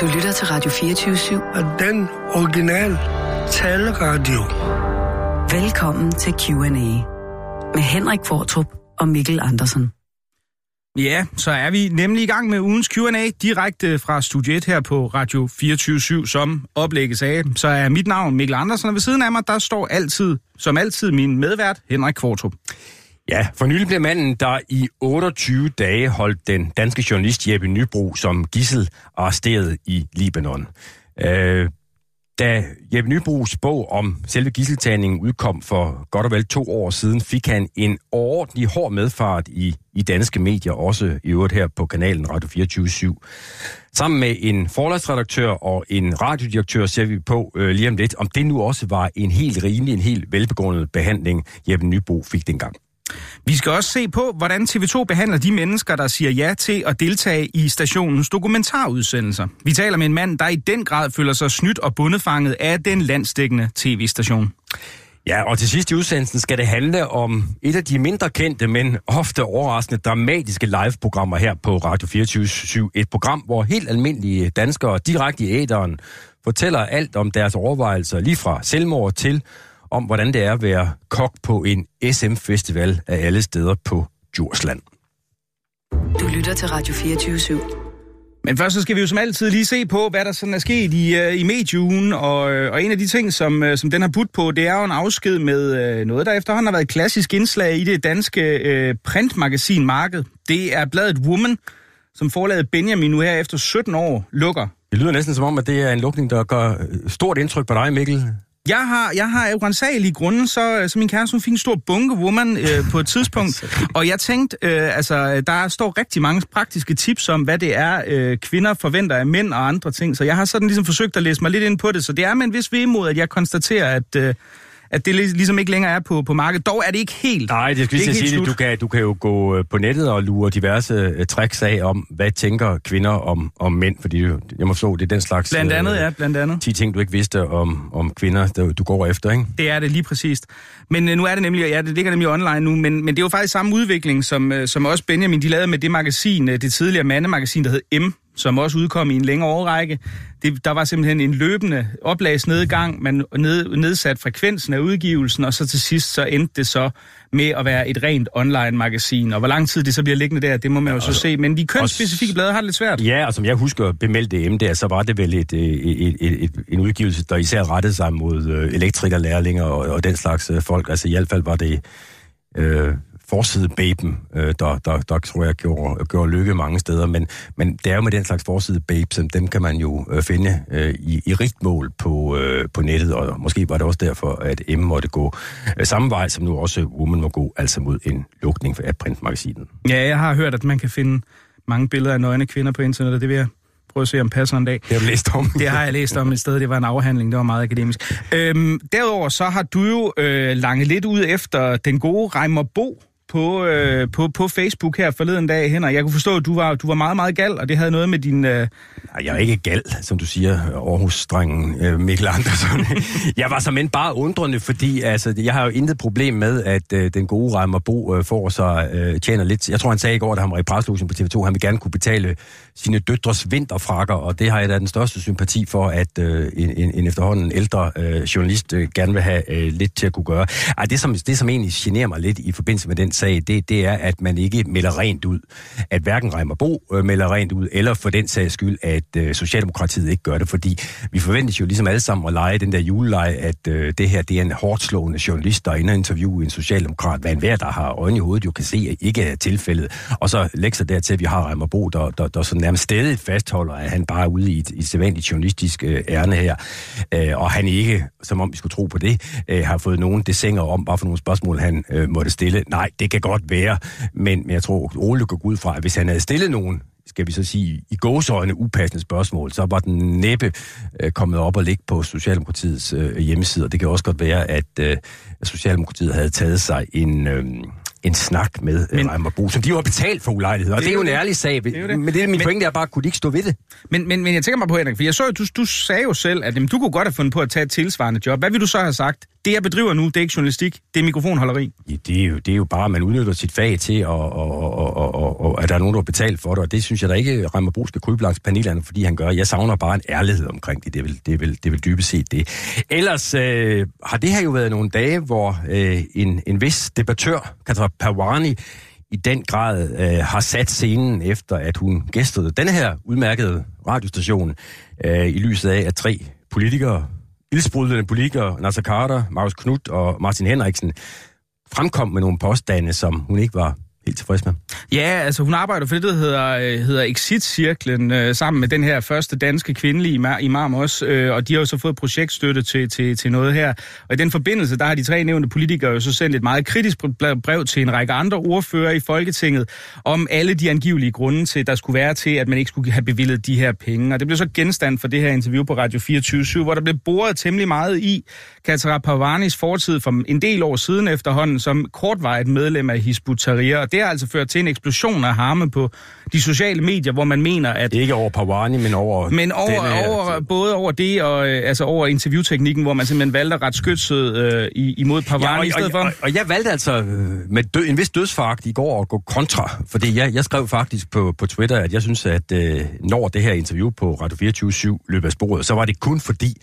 Du lytter til Radio 24-7. Og den originale taleradio. Velkommen til Q&A med Henrik Fortrup og Mikkel Andersen. Ja, så er vi nemlig i gang med ugens Q&A direkte fra Studio 1 her på Radio 24 som oplægget sagde. Så er mit navn Mikkel Andersen, og ved siden af mig, der står altid, som altid, min medvært Henrik Kvartrup. Ja, for nylig blev manden, der i 28 dage holdt den danske journalist Jeppe Nybro som gissel arresteret i Libanon. Øh, da Jeppe Nybros bog om selve gisseltagningen udkom for godt og vel to år siden, fik han en ordentlig hård medfart i, i danske medier, også i øvrigt her på kanalen Radio 24 /7. Sammen med en forlagsredaktør og en radiodirektør ser vi på øh, lige om lidt, om det nu også var en helt rimelig, en helt velbegrundet behandling, Jeppe Nybro fik dengang. Vi skal også se på, hvordan TV2 behandler de mennesker, der siger ja til at deltage i stationens dokumentarudsendelser. Vi taler med en mand, der i den grad føler sig snydt og bundefanget af den landstækkende tv-station. Ja, og til sidst i udsendelsen skal det handle om et af de mindre kendte, men ofte overraskende dramatiske live-programmer her på Radio 24 Et program, hvor helt almindelige danskere direkte i æderen fortæller alt om deres overvejelser, lige fra selvmord til om, hvordan det er at være kok på en SM-festival af alle steder på Djursland. Du lytter til Radio 24 /7. Men først så skal vi jo som altid lige se på, hvad der sådan er sket i, uh, i medieugen, og, uh, og en af de ting, som, uh, som den har budt på, det er jo en afsked med noget, der efterhånden har været et klassisk indslag i det danske uh, printmagasin Marked. Det er bladet Woman, som forladet Benjamin nu her efter 17 år lukker. Det lyder næsten som om, at det er en lukning, der gør stort indtryk på dig, Mikkel. Jeg har, jeg har urensagelige grunde, så, så min kæreste hun fik en stor bunke woman øh, på et tidspunkt, og jeg tænkte, øh, altså, der står rigtig mange praktiske tips om, hvad det er, øh, kvinder forventer af mænd og andre ting, så jeg har sådan ligesom forsøgt at læse mig lidt ind på det, så det er med en vis vemod, at jeg konstaterer, at... Øh, at det ligesom ikke længere er på, på markedet. Dog er det ikke helt Nej, det skal lige sige det. Du kan, du kan jo gå øh, på nettet og lure diverse uh, tricks af om, hvad tænker kvinder om, om mænd, fordi jeg må forstå, det er den slags... Blandt andet, uh, ja, blandt andet. 10 ting, du ikke vidste om, om kvinder, der, du går efter, ikke? Det er det lige præcist. Men uh, nu er det nemlig, ja, det ligger nemlig online nu, men, men det er jo faktisk samme udvikling, som, som også Benjamin, de lavede med det magasin, det tidligere mandemagasin, der hed M, som også udkom i en længere årrække. Det, der var simpelthen en løbende oplagsnedgang, man ned, nedsat frekvensen af udgivelsen, og så til sidst så endte det så med at være et rent online-magasin. Og hvor lang tid det så bliver liggende der, det må man jo så se. Men de kønsspecifikke blade har det lidt svært. Ja, og som jeg husker bemeldte M der, så var det vel et, et, et, et, et, en udgivelse, der især rettede sig mod elektrikerlærlinger og, og den slags folk. Altså i hvert fald var det... Øh, forside baben, øh, der, der, der tror jeg gjorde, gjorde lykke mange steder, men, men det er jo med den slags forside babe, som dem kan man jo øh, finde øh, i, i rigt mål på, øh, på nettet, og måske var det også derfor, at M måtte gå øh, samme vej, som nu også Woman må gå, altså mod en lukning af printmagasinet. Ja, jeg har hørt, at man kan finde mange billeder af nøgne kvinder på internettet, det vil jeg prøve at se, om passer en dag. Det har jeg læst om. det har jeg læst om et sted. Det var en afhandling. Det var meget akademisk. Øhm, derudover så har du jo øh, langet lidt ud efter den gode Reimer Bo, på, øh, på, på Facebook her forleden dag, Henrik. Jeg kunne forstå, at du var, du var meget, meget gal, og det havde noget med din... Øh... Nej, jeg er ikke gal, som du siger, Aarhus-drengen øh, Mikkel Andersen. jeg var som end bare undrende, fordi altså, jeg har jo intet problem med, at øh, den gode Reimer Bo øh, får sig øh, tjener lidt. Jeg tror, han sagde i går, da han var i preslusen på TV2, han vil gerne kunne betale sine døtres vinterfrakker, og det har jeg da den største sympati for, at øh, en, en, en efterhånden ældre øh, journalist øh, gerne vil have øh, lidt til at kunne gøre. Ej, det, som, det, som egentlig generer mig lidt i forbindelse med den sag, det, det er, at man ikke melder rent ud. At hverken Reimer Bo øh, melder rent ud, eller for den sags skyld, at øh, Socialdemokratiet ikke gør det, fordi vi forventes jo ligesom alle sammen at lege den der juleleje, at øh, det her det er en hårdt slående journalist, der ender interview en socialdemokrat, hvad enhver, der har øjne i hovedet, jo kan se, at ikke er tilfældet. Og så lægger sig dertil, at vi har Reimer Bo, der, der, der så nærmest stadig fastholder, at han bare er ude i et, et sædvanligt journalistisk øh, ærne her. Øh, og han ikke, som om vi skulle tro på det, øh, har fået nogen desinger om, bare for nogle spørgsmål, han øh, måtte stille. Nej, det kan godt være, men, jeg tror, Ole går ud fra, at hvis han havde stillet nogen skal vi så sige, i gåsøjne upassende spørgsmål, så var den næppe øh, kommet op og ligge på Socialdemokratiets øh, hjemmeside, og det kan også godt være, at øh, Socialdemokratiet havde taget sig en, øh, en snak med øh, men, Reimer Bo, som de jo har betalt for ulejlighed. Og det, det er jo en ærlig sag. Det det. Men det er min men, pointe er bare, kunne de ikke stå ved det? Men, men, men jeg tænker mig på, Henrik, for jeg så, at du, du sagde jo selv, at jamen, du kunne godt have fundet på at tage et tilsvarende job. Hvad vil du så have sagt? Det, jeg bedriver nu, det er ikke journalistik, det er mikrofonholderi. Ja, det, er jo, det er jo bare, at man udnytter sit fag til, og, og, og, og, og, og at der er nogen, der har betalt for det, og det synes jeg da ikke, Rammer Bro skal krybe langs panelerne, fordi han gør. Jeg savner bare en ærlighed omkring det, det er vel, det er vel, det er vel dybest set det. Ellers øh, har det her jo været nogle dage, hvor øh, en, en vis debattør, Katra Pawani, i den grad øh, har sat scenen efter, at hun gæstede den her udmærkede radiostation øh, i lyset af, at tre politikere, ildsprudlende politikere, Nasser Carter, Markus Knudt og Martin Henriksen, fremkom med nogle påstande, som hun ikke var helt tilfreds med. Ja, altså hun arbejder for det, der hedder, øh, hedder Exit-cirklen, øh, sammen med den her første danske kvindelige imam også, øh, og de har jo så fået projektstøtte til, til, til noget her. Og i den forbindelse, der har de tre nævnte politikere jo så sendt et meget kritisk brev til en række andre ordfører i Folketinget, om alle de angivelige grunde til, der skulle være til, at man ikke skulle have bevillet de her penge. Og det blev så genstand for det her interview på Radio 24 hvor der blev boret temmelig meget i Katara Pavanis fortid for en del år siden efterhånden, som kortvarigt medlem af Hisbutaria, Tahrir, og det har altså ført til en eksplosion af harme på de sociale medier, hvor man mener, at... Ikke over Pavani, men over... Men over, denne, over både over det og øh, altså over interviewteknikken, hvor man simpelthen valgte ret skytset øh, imod Pavani ja, og, i stedet for. Og, og, og jeg valgte altså øh, med død, en vis dødsfagt i går at gå kontra, fordi jeg, jeg skrev faktisk på, på Twitter, at jeg synes, at øh, når det her interview på Radio 24-7 løb af sporet, så var det kun fordi,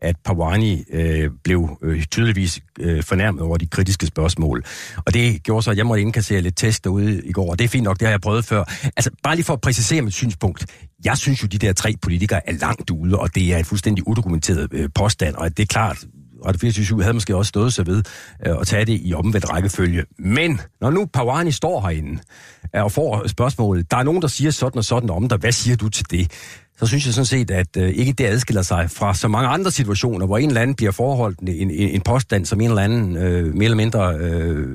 at Pawani øh, blev øh, tydeligvis øh, fornærmet over de kritiske spørgsmål. Og det gjorde så, at jeg måtte indkassere lidt test derude i går, og det er fint nok, det har jeg prøvet før. Altså, bare lige for at præcisere mit synspunkt. Jeg synes jo, de der tre politikere er langt ude, og det er en fuldstændig udokumenteret øh, påstand, og det er klart, Radio 24 havde måske også stået sig ved øh, at tage det i omvendt rækkefølge. Men når nu Pawani står herinde øh, og får spørgsmålet, der er nogen, der siger sådan og sådan om dig, hvad siger du til det? Så synes jeg sådan set, at øh, ikke det adskiller sig fra så mange andre situationer, hvor en eller anden bliver forholdt en, en, en påstand, som en eller anden øh, mere eller mindre øh,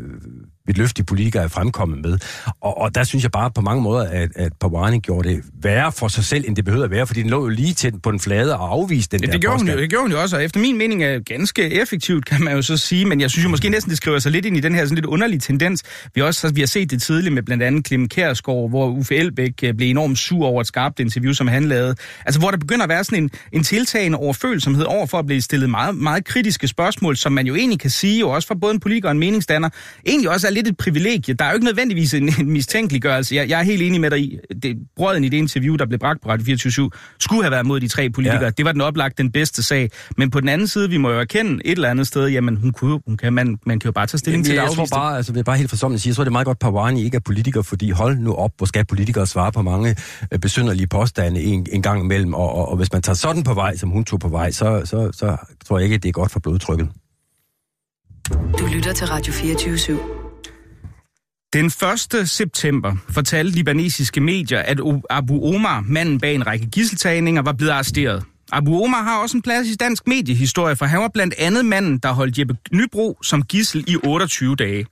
et løftige politikere er fremkommet med. Og, og der synes jeg bare på mange måder, at, at Pawani gjorde det værre for sig selv, end det behøvede at være, fordi den lå jo lige til på den flade og afviste den ja, der det gjorde, hun jo, det gjorde hun jo også, og efter min mening er ganske effektivt, kan man jo så sige, men jeg synes jo måske næsten, det skriver sig lidt ind i den her sådan lidt underlige tendens. Vi, også, vi har set det tidligt med blandt andet Klim Kærsgaard, hvor Uffe Elbæk øh, blev enormt sur over et skarpt interview, som han lavede. Altså, hvor der begynder at være sådan en, en tiltagende overfølsomhed over for at blive stillet meget, meget kritiske spørgsmål, som man jo egentlig kan sige, jo også for både en politiker og en meningsdanner, egentlig også lidt et privilegie der er jo ikke nødvendigvis en, en mistænkeliggørelse. Jeg, jeg er helt enig med dig i, det, brøden i det interview, der blev bragt på Radio 24 skulle have været mod de tre politikere. Ja. Det var den oplagt den bedste sag. Men på den anden side, vi må jo erkende et eller andet sted, jamen hun kunne, hun kan, man, man kan jo bare tage stilling til det. Jeg tror bare, altså, det er bare helt forsommet at sige, jeg tror, det er meget godt, Pawani ikke er politiker, fordi hold nu op, hvor skal politikere svare på mange øh, besynderlige påstande en, en gang imellem. Og, og, og, hvis man tager sådan på vej, som hun tog på vej, så, så, så tror jeg ikke, at det er godt for blodtrykket. Du lytter til Radio 24 /7. Den 1. september fortalte libanesiske medier, at Abu Omar, manden bag en række gisseltagninger, var blevet arresteret. Abu Omar har også en plads i dansk mediehistorie, for han var blandt andet manden, der holdt Jeppe Nybro som gissel i 28 dage.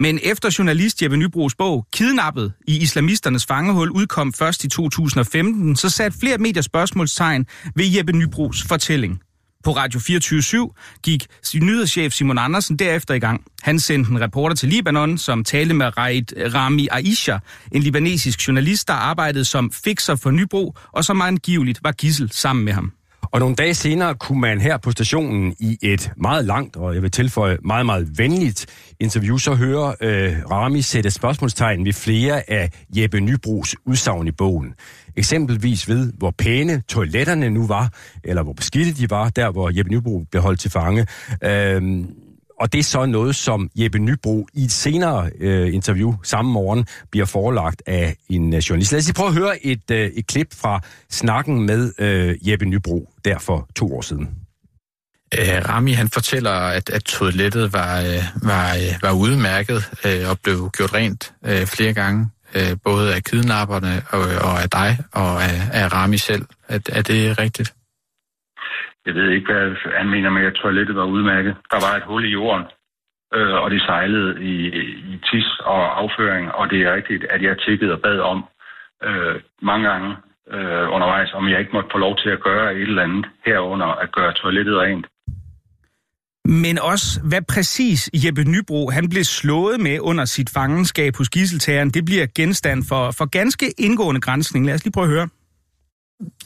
Men efter journalist Jeppe Nybros bog Kidnappet i islamisternes fangehul udkom først i 2015, så satte flere medier spørgsmålstegn ved Jeppe Nybros fortælling. På Radio 24-7 gik nyhedschef Simon Andersen derefter i gang. Han sendte en reporter til Libanon, som talte med Raid Rami Aisha, en libanesisk journalist, der arbejdede som fixer for Nybro, og som angiveligt var gissel sammen med ham. Og nogle dage senere kunne man her på stationen i et meget langt, og jeg vil tilføje meget, meget venligt interview, så høre øh, Rami sætte spørgsmålstegn ved flere af Jeppe Nybros udsagn i bogen. Eksempelvis ved, hvor pæne toiletterne nu var, eller hvor beskidte de var, der hvor Jeppe Nybro blev holdt til fange. Øh, og det er så noget, som Jeppe Nybro i et senere øh, interview samme morgen bliver forelagt af en øh, journalist. Lad os lige prøve at høre et, øh, et klip fra snakken med øh, Jeppe Nybro der for to år siden. Øh, Rami han fortæller, at, at toilettet var, øh, var, øh, var udmærket øh, og blev gjort rent øh, flere gange øh, både af kidnapperne og, og af dig og af, af Rami selv. Er, er det rigtigt? Jeg ved ikke, hvad han mener med, at toilettet var udmærket. Der var et hul i jorden, øh, og det sejlede i, i tis og afføring, og det er rigtigt, at jeg tikkede og bad om øh, mange gange øh, undervejs, om jeg ikke måtte få lov til at gøre et eller andet herunder at gøre toilettet rent men også hvad præcis Jeppe Nybro han blev slået med under sit fangenskab hos gisseltageren, det bliver genstand for, for ganske indgående grænsning. Lad os lige prøve at høre.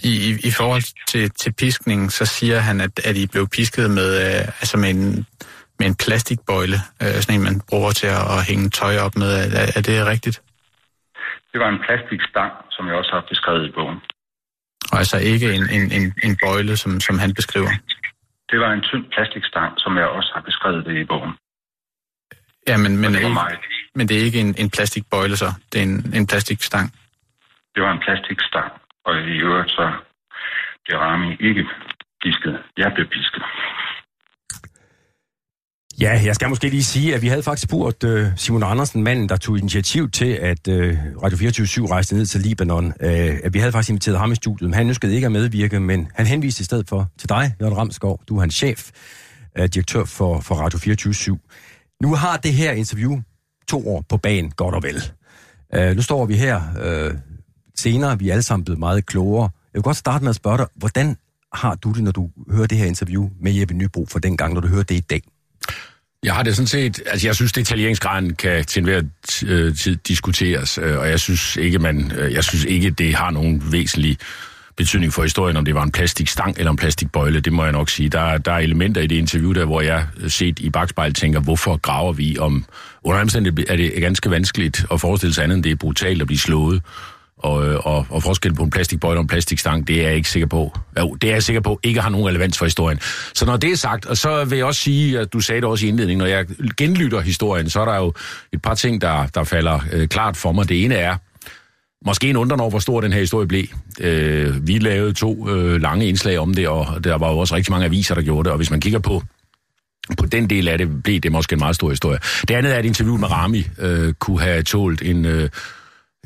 I, i, forhold til, til piskningen, så siger han, at, at I blev pisket med, øh, altså med en, med en plastikbøjle, øh, sådan en, man bruger til at, at hænge tøj op med. Er, er det rigtigt? Det var en plastikstang, som jeg også har beskrevet i bogen. Og altså ikke en, en, en, en bøjle, som, som han beskriver? Det var en tynd plastikstang, som jeg også har beskrevet det i bogen. Ja, men, men, det ikke, men det er ikke en, en plastikbøjle så? Det er en, en plastikstang? Det var en plastikstang, og i øvrigt så blev Rami ikke pisket. Jeg blev pisket. Ja, jeg skal måske lige sige, at vi havde faktisk spurgt uh, Simon Andersen, manden, der tog initiativ til, at uh, Radio 24 rejste ned til Libanon. Uh, at vi havde faktisk inviteret ham i studiet, men han ønskede ikke at medvirke, men han henviste i stedet for til dig, Jørgen Ramskov. Du er hans chef, uh, direktør for, for Radio 24 Nu har det her interview to år på banen, godt og vel. Uh, nu står vi her uh, senere, vi er alle sammen blevet meget klogere. Jeg vil godt starte med at spørge dig, hvordan har du det, når du hører det her interview med Jeppe Nybro for den gang, når du hører det i dag? Jeg har det sådan set, altså jeg synes, detaljeringsgraden kan til enhver øh, tid diskuteres, øh, og jeg synes ikke, man, øh, jeg synes ikke, det har nogen væsentlig betydning for historien, om det var en plastikstang eller en plastikbøjle, det må jeg nok sige. Der, der er elementer i det interview der, hvor jeg set i bagspejl tænker, hvorfor graver vi om... Under er det ganske vanskeligt at forestille sig andet, end det er brutalt at blive slået. Og, øh, og, og forskellen på en plastikbøjle og en plastikstang, det er jeg ikke sikker på. Jo, det er jeg sikker på ikke har nogen relevans for historien. Så når det er sagt, og så vil jeg også sige, at du sagde det også i indledningen, når jeg genlytter historien, så er der jo et par ting, der, der falder øh, klart for mig. Det ene er, måske en undren over, hvor stor den her historie blev. Øh, vi lavede to øh, lange indslag om det, og der var jo også rigtig mange aviser, der gjorde det, og hvis man kigger på på den del af det, blev det måske en meget stor historie. Det andet er, at interviewet med Rami øh, kunne have tålt en... Øh,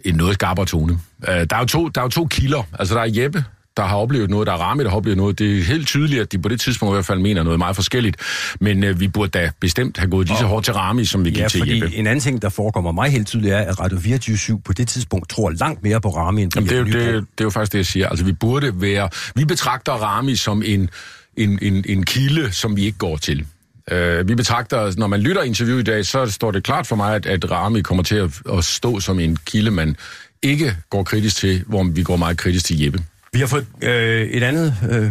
en noget skarpere tone. Uh, der, er jo to, der er jo to kilder. Altså, der er Jeppe, der har oplevet noget, der er Rami, der har oplevet noget. Det er helt tydeligt, at de på det tidspunkt i hvert fald mener noget meget forskelligt. Men uh, vi burde da bestemt have gået lige så hårdt til Rami, som vi gik Ja, til fordi Jeppe. en anden ting, der forekommer mig helt tydeligt, er, at Radio 24 på det tidspunkt tror langt mere på Rami, end på Jamen, det, er jo, det, det er jo faktisk det, jeg siger. Altså, vi burde være... Vi betragter Rami som en, en, en, en kilde, som vi ikke går til. Øh, vi betragter, når man lytter interview i dag, så står det klart for mig, at, at Rami kommer til at, at stå som en kilde, man ikke går kritisk til, hvor vi går meget kritisk til Jeppe. Vi har fået øh, et andet øh,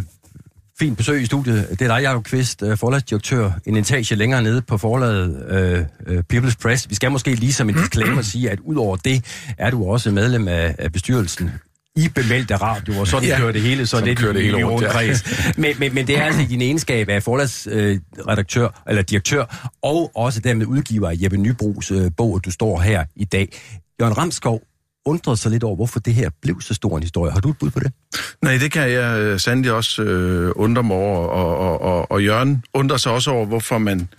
fint besøg i studiet. Det er dig, Jacob Kvist, øh, forlagsdirektør, en etage længere nede på forlaget øh, øh, People's Press. Vi skal måske lige som en disclaimer sige, at udover det er du også medlem af, af bestyrelsen i bemeldte radio, og sådan ja, kører det hele så lidt kører det hele rundt, ja. men, men, men det er altså i din egenskab af forlagsredaktør, øh, eller direktør, og også dermed udgiver af Jeppe Nybros øh, bog, du står her i dag. Jørgen Ramskov undrede sig lidt over, hvorfor det her blev så stor en historie. Har du et bud på det? Nej, det kan jeg øh, sandelig også øh, undre mig over, og, og, og, og Jørgen undrer sig også over, hvorfor man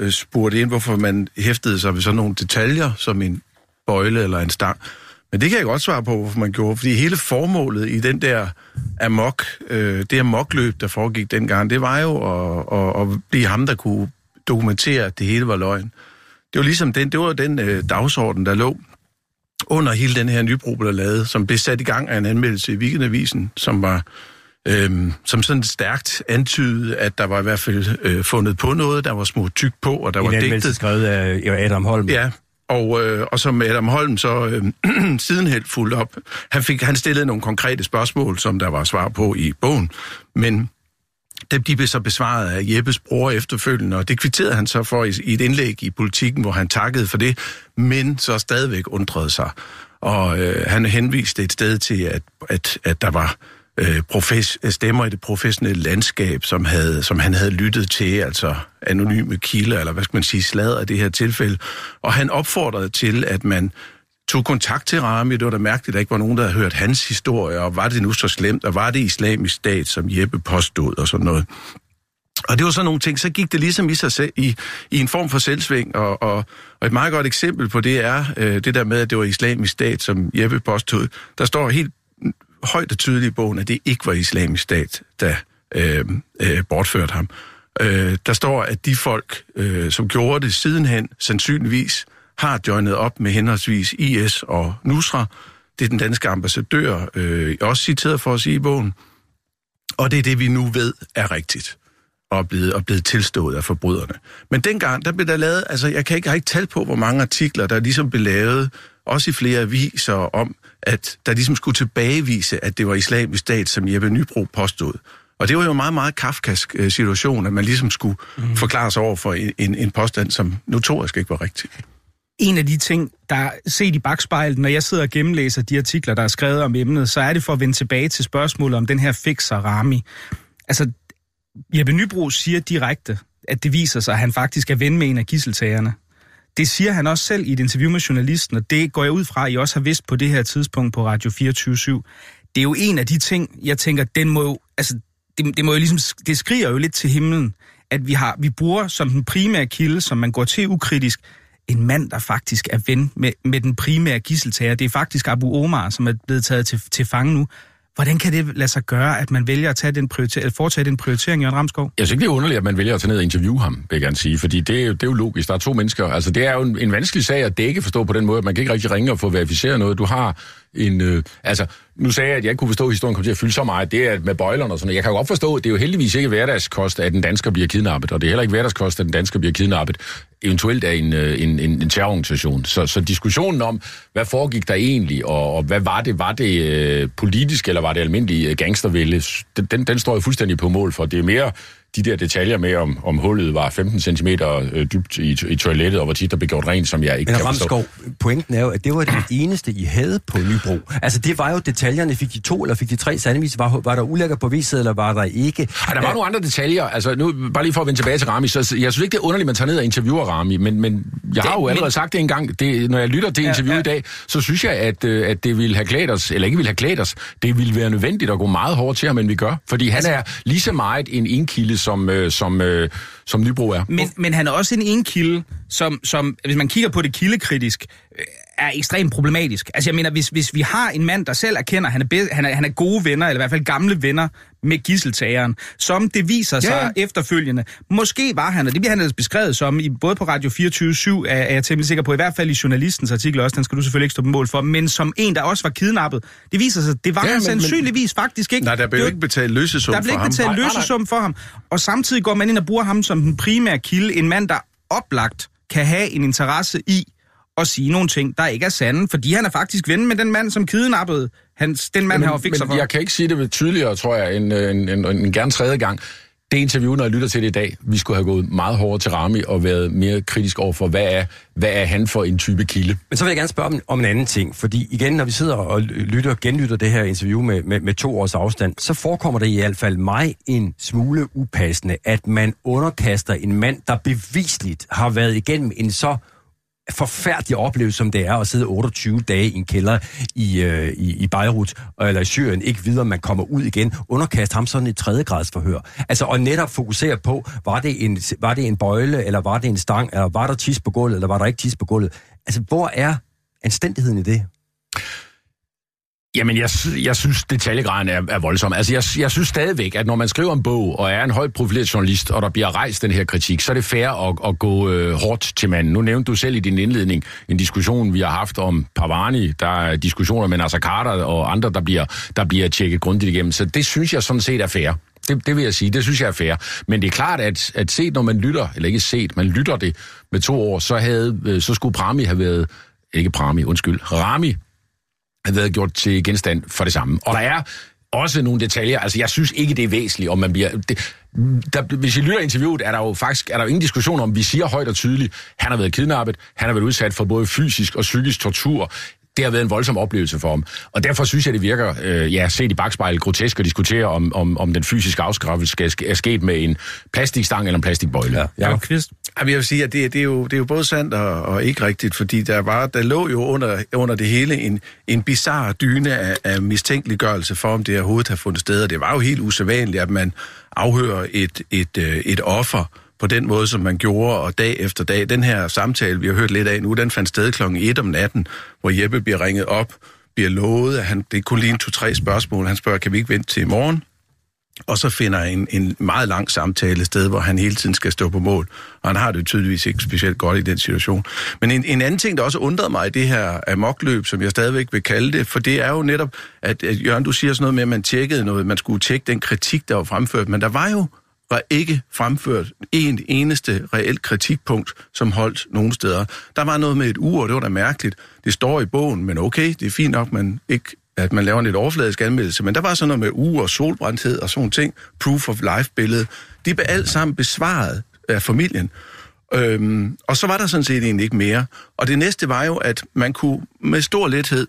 øh, spurgte ind, hvorfor man hæftede sig ved sådan nogle detaljer, som en bøjle eller en stang. Men det kan jeg godt svare på, hvorfor man gjorde, fordi hele formålet i den der amok, øh, det amokløb, der foregik dengang, det var jo at, at, at blive ham, der kunne dokumentere, at det hele var løgn. Det var ligesom den, det var den øh, dagsorden, der lå under hele den her nybro, der lavede, som blev sat i gang af en anmeldelse i Weekendavisen, som var øhm, som sådan stærkt antydede, at der var i hvert fald øh, fundet på noget, der var små tyk på, og der En var anmeldelse digtet. skrevet af Adam Holm. Ja, og, øh, og som Adam Holm så øh, sidenhen fulgte op. Han, fik, han stillede nogle konkrete spørgsmål, som der var svar på i bogen, men dem de blev så besvaret af Jeppes bror efterfølgende, og det kvitterede han så for i, i et indlæg i politikken, hvor han takkede for det, men så stadigvæk undrede sig. Og øh, han henviste et sted til, at, at, at der var øh, Øh, profes, stemmer i det professionelle landskab, som, havde, som han havde lyttet til, altså anonyme kilder, eller hvad skal man sige, slader i det her tilfælde. Og han opfordrede til, at man tog kontakt til Rami. Det var da mærkeligt, at der ikke var nogen, der havde hørt hans historie, og var det nu så slemt, og var det islamisk stat, som Jeppe påstod, og sådan noget. Og det var sådan nogle ting, så gik det ligesom i sig selv, i, i en form for selvsving, og, og, og et meget godt eksempel på det er øh, det der med, at det var islamisk stat, som Jeppe påstod. Der står helt højt og tydeligt i bogen, at det ikke var islamisk stat, der øh, øh, bortførte ham. Øh, der står, at de folk, øh, som gjorde det sidenhen, sandsynligvis har joinet op med henholdsvis IS og Nusra. Det er den danske ambassadør øh, også citeret for at sige i bogen. Og det er det, vi nu ved er rigtigt og er blevet, og blevet tilstået af forbryderne. Men dengang, der blev der lavet, altså jeg kan ikke, jeg har ikke talt på, hvor mange artikler, der ligesom blev lavet, også i flere aviser, om, at der ligesom skulle tilbagevise, at det var islamisk stat, som Jeppe Nybro påstod. Og det var jo en meget, meget kafkask øh, situation, at man ligesom skulle mm. forklare sig over for en, en, en påstand, som notorisk ikke var rigtig. En af de ting, der er set i bagspejlet, når jeg sidder og gennemlæser de artikler, der er skrevet om emnet, så er det for at vende tilbage til spørgsmålet om den her fixer Rami. Altså, Jeppe Nybro siger direkte, at det viser sig, at han faktisk er ven med en af gisseltagerne. Det siger han også selv i et interview med journalisten, og det går jeg ud fra, at I også har vidst på det her tidspunkt på Radio 24 /7. Det er jo en af de ting, jeg tænker, den må jo, altså, det, det må jo ligesom, det skriger jo lidt til himlen, at vi har, vi bruger som den primære kilde, som man går til ukritisk, en mand, der faktisk er ven med, med den primære gisseltager. Det er faktisk Abu Omar, som er blevet taget til, til fange nu. Hvordan kan det lade sig gøre, at man vælger at tage den prioriter- foretage den prioritering, Jørgen Ramskov? Jeg synes ikke, det er underligt, at man vælger at tage ned og interviewe ham, vil jeg gerne sige, fordi det er, jo, det er jo logisk. Der er to mennesker. Altså, det er jo en, en vanskelig sag at dække forstå på den måde, at man kan ikke rigtig ringe og få verificeret noget. Du har en... Øh, altså, nu sagde jeg, at jeg ikke kunne forstå, at historien kom til at fylde så meget. Det er med bøjlerne og sådan noget. Jeg kan jo godt forstå, at det er jo heldigvis ikke hverdagskost, at den dansker bliver kidnappet, og det er heller ikke hverdagskost, at den dansker bliver kidnappet eventuelt af en, øh, en, en, en terrororganisation. Så, så diskussionen om, hvad foregik der egentlig, og, og hvad var det? Var det øh, politisk, eller var det almindelig øh, gangstervælde? Den, den, den står jeg fuldstændig på mål for. Det er mere de der detaljer med, om, om hullet var 15 cm øh, dybt i, i toilettet, og hvor tit der blev gjort rent, som jeg ikke Men kan Ramskov, forstå. pointen er jo, at det var det eneste, I havde på Nybro. Altså, det var jo detaljerne. Fik de to, eller fik de tre sandvis? Var, var der ulækker på viset, eller var der ikke? Ej, der var nogle andre detaljer. Altså, nu, bare lige for at vende tilbage til Rami, så jeg synes ikke, det er underligt, man tager ned og interviewer Rami, men, men jeg har jo allerede men- sagt det en gang, det, når jeg lytter til Ja, interview ja. i dag, så synes jeg, at, øh, at det ville have klædt os, eller ikke ville have klædt os, det ville være nødvendigt at gå meget hårdt til ham, end vi gør. Fordi han er lige så meget en enkilde, som, øh, som, øh, som Nybro er. Men, men han er også en enkilde, som, som, hvis man kigger på det kildekritisk, øh, er ekstremt problematisk. Altså jeg mener, hvis, hvis vi har en mand, der selv erkender, at han er, han er, han er gode venner, eller i hvert fald gamle venner med gisseltageren, som det viser sig Ja, efterfølgende. Måske var han, og det bliver han ellers beskrevet som, i, både på Radio 24 er, er jeg temmelig sikker på, i hvert fald i journalistens artikel også, den skal du selvfølgelig ikke stå på mål for, men som en, der også var kidnappet. Det viser sig, det var Ja, han men- men- sandsynligvis faktisk ikke. Nej, der blev jo ikke betalt løsesum der blev for ikke ham. betalt nej. løsesum for ham. Og samtidig går man ind og bruger ham som den primære kilde. En mand, der oplagt kan have en interesse i at sige nogle ting, der ikke er sande. Fordi han er faktisk ven med den mand, som kidnappede hans, den mand, han var fikser men for. jeg kan ikke sige det tydeligere, tror jeg, end, end, end, end gerne tredje gang. Det interview, når jeg lytter til det i dag, vi skulle have gået meget hårdere til Rami og været mere kritisk over for, hvad er, hvad er han for en type kilde? Men så vil jeg gerne spørge om, om en anden ting, fordi igen, når vi sidder og lytter, genlytter det her interview med, med, med to års afstand, så forekommer det i hvert fald mig en smule upassende, at man underkaster en mand, der bevisligt har været igennem en så forfærdelig oplevelse, som det er at sidde 28 dage i en kælder i, øh, i, i Beirut eller i Syrien, ikke videre, man kommer ud igen, underkaste ham sådan et tredjegradsforhør. Altså, og netop fokusere på, var det, en, var det en bøjle, eller var det en stang, eller var der tis på gulvet, eller var der ikke tis på gulvet? Altså, hvor er anstændigheden i det? Jamen, jeg, jeg synes, detaljegraden er, er voldsom. Altså, jeg, jeg synes stadigvæk, at når man skriver en bog, og er en højt profileret journalist, og der bliver rejst den her kritik, så er det fair at, at gå øh, hårdt til manden. Nu nævnte du selv i din indledning en diskussion, vi har haft om Pavani. Der er diskussioner med Nasser Carter og andre, der bliver, der bliver tjekket grundigt igennem. Så det synes jeg sådan set er fair. Det, det vil jeg sige, det synes jeg er fair. Men det er klart, at, at set, når man lytter, eller ikke set, man lytter det med to år, så, havde, øh, så skulle Prami have været, ikke Prami, undskyld, Rami har været gjort til genstand for det samme. Og der er også nogle detaljer, altså jeg synes ikke, det er væsentligt, om man bliver... Det, der, hvis I lytter interviewet, er der jo faktisk er der jo ingen diskussion om, vi siger højt og tydeligt, han har været kidnappet, han har været udsat for både fysisk og psykisk tortur. Det har været en voldsom oplevelse for ham. Og derfor synes jeg, det virker, øh, ja, set i bagspejlet, grotesk at diskutere, om, om, om den fysiske afskræffelse skal, er sket med en plastikstang eller en plastikbøjle. Ja. Jacob Kvist. Jamen, jeg vil sige, at det, det, er, jo, det er jo både sandt og, og ikke rigtigt, fordi der, var, der lå jo under, under det hele en, en bizarre dyne af, af mistænkeliggørelse for, om det overhovedet har fundet sted. Og det var jo helt usædvanligt, at man afhører et, et, øh, et offer på den måde, som man gjorde, og dag efter dag. Den her samtale, vi har hørt lidt af nu, den fandt sted klokken 1 om natten, hvor Jeppe bliver ringet op, bliver lovet, at han, det er kun lige en to-tre spørgsmål. Han spørger, kan vi ikke vente til i morgen? Og så finder en, en meget lang samtale sted, hvor han hele tiden skal stå på mål. Og han har det tydeligvis ikke specielt godt i den situation. Men en, en anden ting, der også undrede mig i det her amokløb, som jeg stadigvæk vil kalde det, for det er jo netop, at, at Jørgen, du siger sådan noget med, at man tjekkede noget, man skulle tjekke den kritik, der var fremført, men der var jo var ikke fremført en eneste reelt kritikpunkt, som holdt nogen steder. Der var noget med et ur, det var da mærkeligt. Det står i bogen, men okay, det er fint nok, man ikke at man laver en lidt overfladisk anmeldelse, men der var sådan noget med ur og solbrændthed og sådan ting, proof of life-billede. De blev alt sammen besvaret af familien. Øhm, og så var der sådan set egentlig ikke mere. Og det næste var jo, at man kunne med stor lethed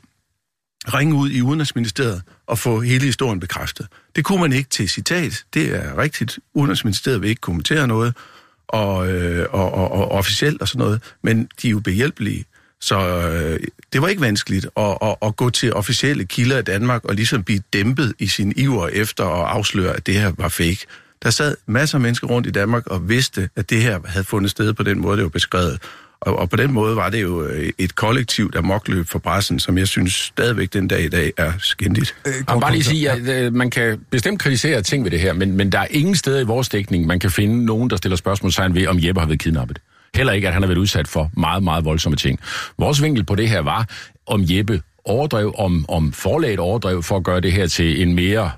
ringe ud i Udenrigsministeriet og få hele historien bekræftet. Det kunne man ikke til citat. Det er rigtigt. Udenrigsministeriet vil ikke kommentere noget, og, øh, og, og, og officielt og sådan noget, men de er jo behjælpelige. Så øh, det var ikke vanskeligt at, at, at gå til officielle kilder i Danmark og ligesom blive dæmpet i sin iver efter at afsløre, at det her var fake. Der sad masser af mennesker rundt i Danmark og vidste, at det her havde fundet sted på den måde, det var beskrevet. Og, og på den måde var det jo øh, et kollektivt amokløb for pressen, som jeg synes stadigvæk den dag i dag er skændigt. Jeg vil bare lige sige, at øh, man kan bestemt kritisere ting ved det her, men, men der er ingen steder i vores dækning, man kan finde nogen, der stiller spørgsmålstegn ved, om Jeppe har været kidnappet. Heller ikke, at han har været udsat for meget, meget voldsomme ting. Vores vinkel på det her var, om Jeppe overdrev, om, om forlaget overdrev for at gøre det her til en mere øh,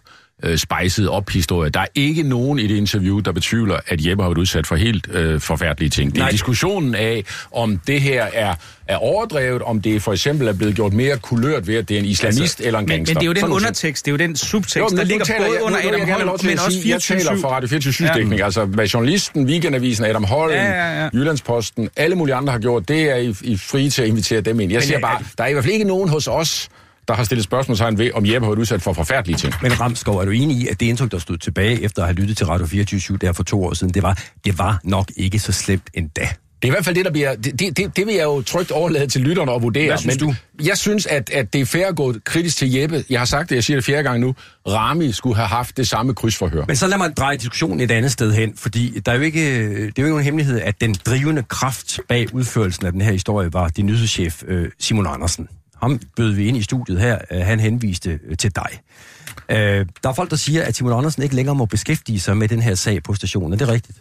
spejset op historie. Der er ikke nogen i det interview, der betvivler, at Jeppe har været udsat for helt øh, forfærdelige ting. Det er Nej. diskussionen af, om det her er, er overdrevet, om det for eksempel er blevet gjort mere kulørt ved, at det er en islamist altså, eller en Men, gangster. men det er jo den Sådan undertekst, det er jo den subtekst, Jo, men der ligger taler både jeg, under Adam Holm, men også sige, Jeg 24 taler for Radio 24 dækning, altså hvad journalisten, Weekendavisen, Adam Holm, Ja, ja, ja. Jyllandsposten, alle mulige andre har gjort, det er I, I frie til at invitere dem ind. Jeg siger jeg- bare, der er i hvert fald ikke nogen hos os, der har stillet spørgsmålstegn ved, om Jeppe har været udsat for forfærdelige ting. Men Ramskov, er du enig i, at det indtryk, der stod tilbage efter at have lyttet til Radio 24 der for to år siden, det var, det var nok ikke så slemt endda? Det er i hvert fald det, der bliver... Det, det, det, det vil jeg jo trygt overlade til lytterne at vurdere. Hvad synes men du? Jeg synes, at, at det er fair at gå kritisk til Jeppe. Jeg har sagt det, jeg siger det fjerde gang nu. Rami skulle have haft det samme krydsforhør. Men så lad mig dreje diskussionen et andet sted hen, fordi der er jo ikke, det er jo ikke nogen hemmelighed, at den drivende kraft bag udførelsen af den her historie var din nyhedschef øh, Simon Andersen. Ham bød vi ind i studiet her, øh, han henviste øh, til dig. Øh, der er folk, der siger, at Simon Andersen ikke længere må beskæftige sig med den her sag på stationen. Er det rigtigt?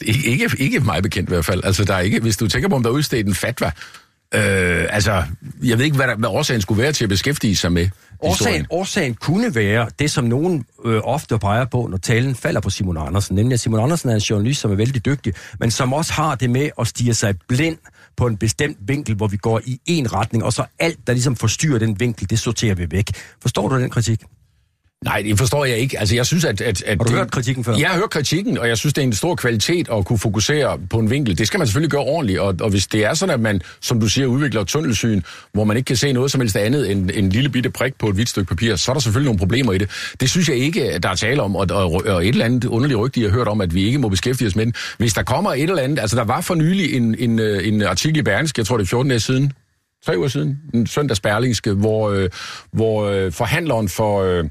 ikke, ikke, mig bekendt i hvert fald. Altså, der er ikke, hvis du tænker på, om der er udstedt en fatwa, øh, altså, jeg ved ikke, hvad, der, hvad årsagen skulle være til at beskæftige sig med Årsagen, årsagen kunne være det, som nogen øh, ofte peger på, når talen falder på Simon Andersen. Nemlig, at Simon Andersen er en journalist, som er vældig dygtig, men som også har det med at stige sig blind på en bestemt vinkel, hvor vi går i en retning, og så alt, der ligesom forstyrrer den vinkel, det sorterer vi væk. Forstår du den kritik? Nej, det forstår jeg ikke. Altså, jeg synes, at... at, at Har du det, hørt kritikken før? Jeg har hørt kritikken, og jeg synes, det er en stor kvalitet at kunne fokusere på en vinkel. Det skal man selvfølgelig gøre ordentligt, og, og hvis det er sådan, at man, som du siger, udvikler tunnelsyn, hvor man ikke kan se noget som helst andet end en lille bitte prik på et hvidt stykke papir, så er der selvfølgelig nogle problemer i det. Det synes jeg ikke, der er tale om, og, og, og et eller andet underligt rygte, jeg har hørt om, at vi ikke må beskæftige os med den. Hvis der kommer et eller andet... Altså, der var for nylig en, en, øh, en artikel i Berlingske, jeg tror det er 14 dage siden, tre uger siden, en søndags Berlingske, hvor, øh, hvor øh, forhandleren for... Øh,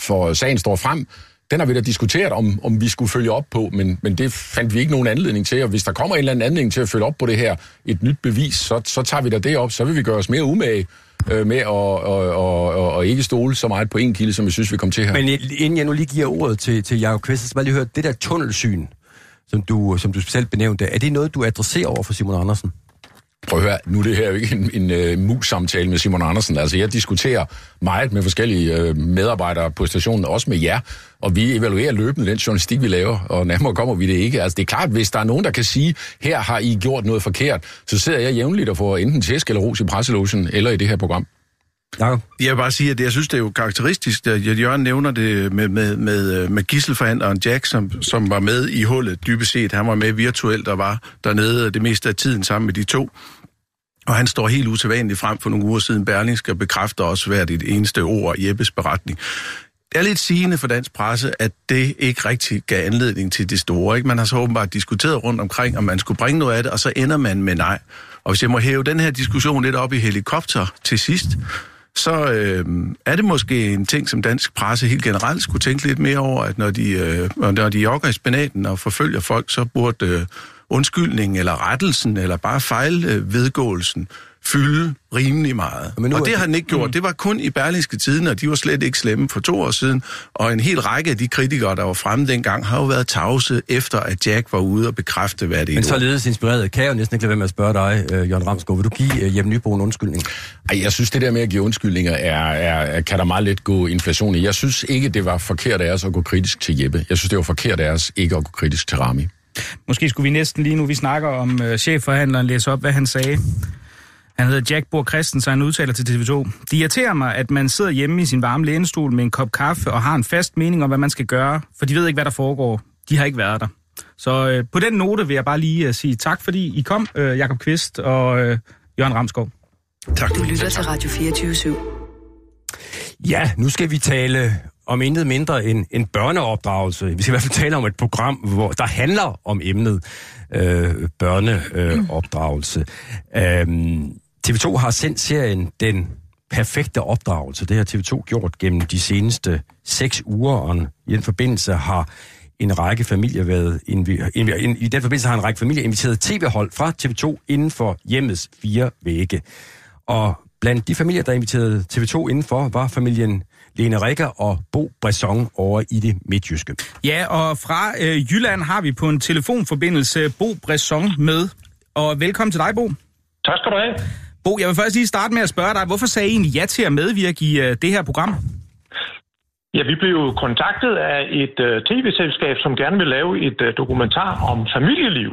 for sagen står frem, den har vi da diskuteret, om, om vi skulle følge op på, men, men det fandt vi ikke nogen anledning til, og hvis der kommer en eller anden anledning til at følge op på det her, et nyt bevis, så, så tager vi da det op, så vil vi gøre os mere umage øh, med at og, og, og, og ikke stole så meget på en kilde, som vi synes, vi kom til her. Men inden jeg nu lige giver ordet til, til Jacob Kvist, så vil jeg lige høre, det der tunnelsyn, som du, som du specielt benævnte, er det noget, du adresserer over for Simon Andersen? Prøv at høre, nu er det her jo ikke en, en uh, mus-samtale med Simon Andersen. Altså, jeg diskuterer meget med forskellige uh, medarbejdere på stationen, også med jer, og vi evaluerer løbende den journalistik, vi laver, og nærmere kommer vi det ikke. Altså, det er klart, hvis der er nogen, der kan sige, her har I gjort noget forkert, så sidder jeg jævnligt og får enten tæsk eller ros i presselogen, eller i det her program. Jacob? Jeg vil bare sige, at jeg synes, det er jo karakteristisk, at Jørgen nævner det med, med, med, øh, med gisselforhandleren Jack, som, som var med i hullet dybest set. Han var med virtuelt og var dernede det meste af tiden sammen med de to. Og han står helt usædvanligt frem for nogle uger siden. Berlingske bekræfter også hvert et eneste ord i Jeppes beretning. Det er lidt sigende for dansk presse, at det ikke rigtig gav anledning til det store. Ikke? Man har så åbenbart diskuteret rundt omkring, om man skulle bringe noget af det, og så ender man med nej. Og hvis jeg må hæve den her diskussion lidt op i helikopter til sidst, så øh, er det måske en ting, som dansk presse helt generelt skulle tænke lidt mere over, at når de, øh, når de jogger i spinaten og forfølger folk, så burde øh, undskyldningen eller rettelsen eller bare fejlvedgåelsen fylde rimelig meget. Men nu og det har den ikke gjort. Det var kun i Berlingske Tiden, og de var slet ikke slemme for to år siden. Og en hel række af de kritikere, der var fremme dengang, har jo været tavse efter, at Jack var ude og bekræfte, hvad det Men er. således inspireret, kan jeg jo næsten ikke lade være med at spørge dig, øh, Jørgen Ramsgaard. Vil du give øh, Jeppe Nybo en undskyldning? Ej, jeg synes, det der med at give undskyldninger, er, er, kan der meget let gå inflation i. Jeg synes ikke, det var forkert af os at gå kritisk til Jeppe. Jeg synes, det var forkert af os ikke at gå kritisk til Rami. Måske skulle vi næsten lige nu, vi snakker om øh, chefforhandleren, læse op, hvad han sagde. Han hedder Jack Bor Christensen, og han udtaler til TV2. Det irriterer mig, at man sidder hjemme i sin varme lænestol med en kop kaffe og har en fast mening om, hvad man skal gøre, for de ved ikke, hvad der foregår. De har ikke været der. Så øh, på den note vil jeg bare lige uh, sige tak, fordi I kom, øh, Jakob Kvist og øh, Jørgen Ramskov. Tak. Du lytter til Radio 24 /7. Ja, nu skal vi tale om intet mindre end, end børneopdragelse. Vi skal i hvert fald tale om et program, hvor der handler om emnet øh, børneopdragelse. Øh, øhm, TV2 har sendt serien Den perfekte opdragelse. Det har TV2 gjort gennem de seneste seks uger, og i den forbindelse har en række familier været invi- invi- i den forbindelse har en række familier inviteret tv-hold fra TV2 inden for hjemmets fire vægge. Og blandt de familier, der inviterede TV2 indenfor, var familien Lene Rikker og Bo Bresson over i det midtjyske. Ja, og fra øh, Jylland har vi på en telefonforbindelse Bo Bresson med. Og velkommen til dig, Bo. Tak skal du have. Bo, jeg vil først lige starte med at spørge dig, hvorfor sagde I egentlig ja til at medvirke i øh, det her program? Ja, vi blev jo kontaktet af et uh, tv-selskab, som gerne vil lave et uh, dokumentar om familieliv.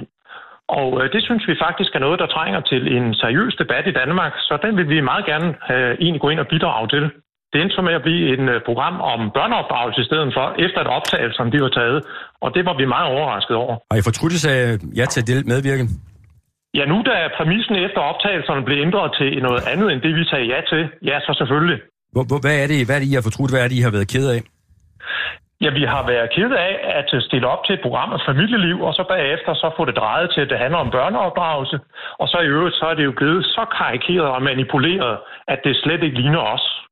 Og uh, det synes vi faktisk er noget, der trænger til en seriøs debat i Danmark, så den vil vi meget gerne uh, egentlig gå ind og bidrage til. Det endte så med at blive et uh, program om børneopdragelse i stedet for, efter et optagelse, som de var taget. Og det var vi meget overrasket over. Har I fortrudt sig ja til at medvirke? Ja, nu da præmissen efter optagelserne blev ændret til noget andet end det, vi sagde ja til, ja, så selvfølgelig. Hvor, hvor, hvad, er det, hvad er det, I har fortrudt? Hvad er det, I har været ked af? Ja, vi har været ked af at stille op til et program om familieliv, og så bagefter så få det drejet til, at det handler om børneopdragelse. Og så i øvrigt, så er det jo blevet så karikeret og manipuleret, at det slet ikke ligner os.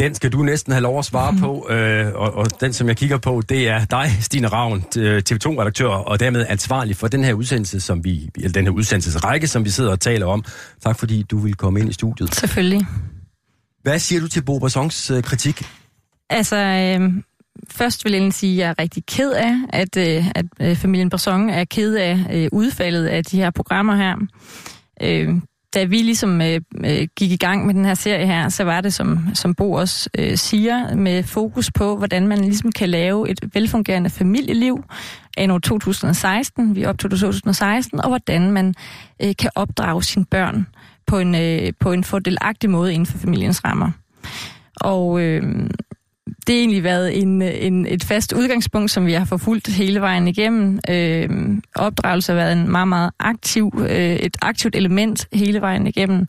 Den skal du næsten have lov at svare på, øh, og, og den, som jeg kigger på, det er dig, Stine Ravn, TV2-redaktør, og dermed ansvarlig for den her udsendelse, som vi, eller den her udsendelsesrække, som vi sidder og taler om. Tak fordi du vil komme ind i studiet. Selvfølgelig. Hvad siger du til Bo Bressons øh, kritik? Altså, øh, først vil jeg sige, at jeg er rigtig ked af, at, øh, at øh, familien Bresson er ked af øh, udfaldet af de her programmer her. Øh, da vi ligesom øh, øh, gik i gang med den her serie her, så var det, som, som Bo også øh, siger, med fokus på, hvordan man ligesom kan lave et velfungerende familieliv anno 2016, vi er op til 2016, og hvordan man øh, kan opdrage sine børn på en, øh, på en fordelagtig måde inden for familiens rammer. Og øh, det har egentlig været en, en, et fast udgangspunkt, som vi har forfulgt hele vejen igennem. Øh, opdragelse har været en meget, meget aktiv, øh, et aktivt element hele vejen igennem.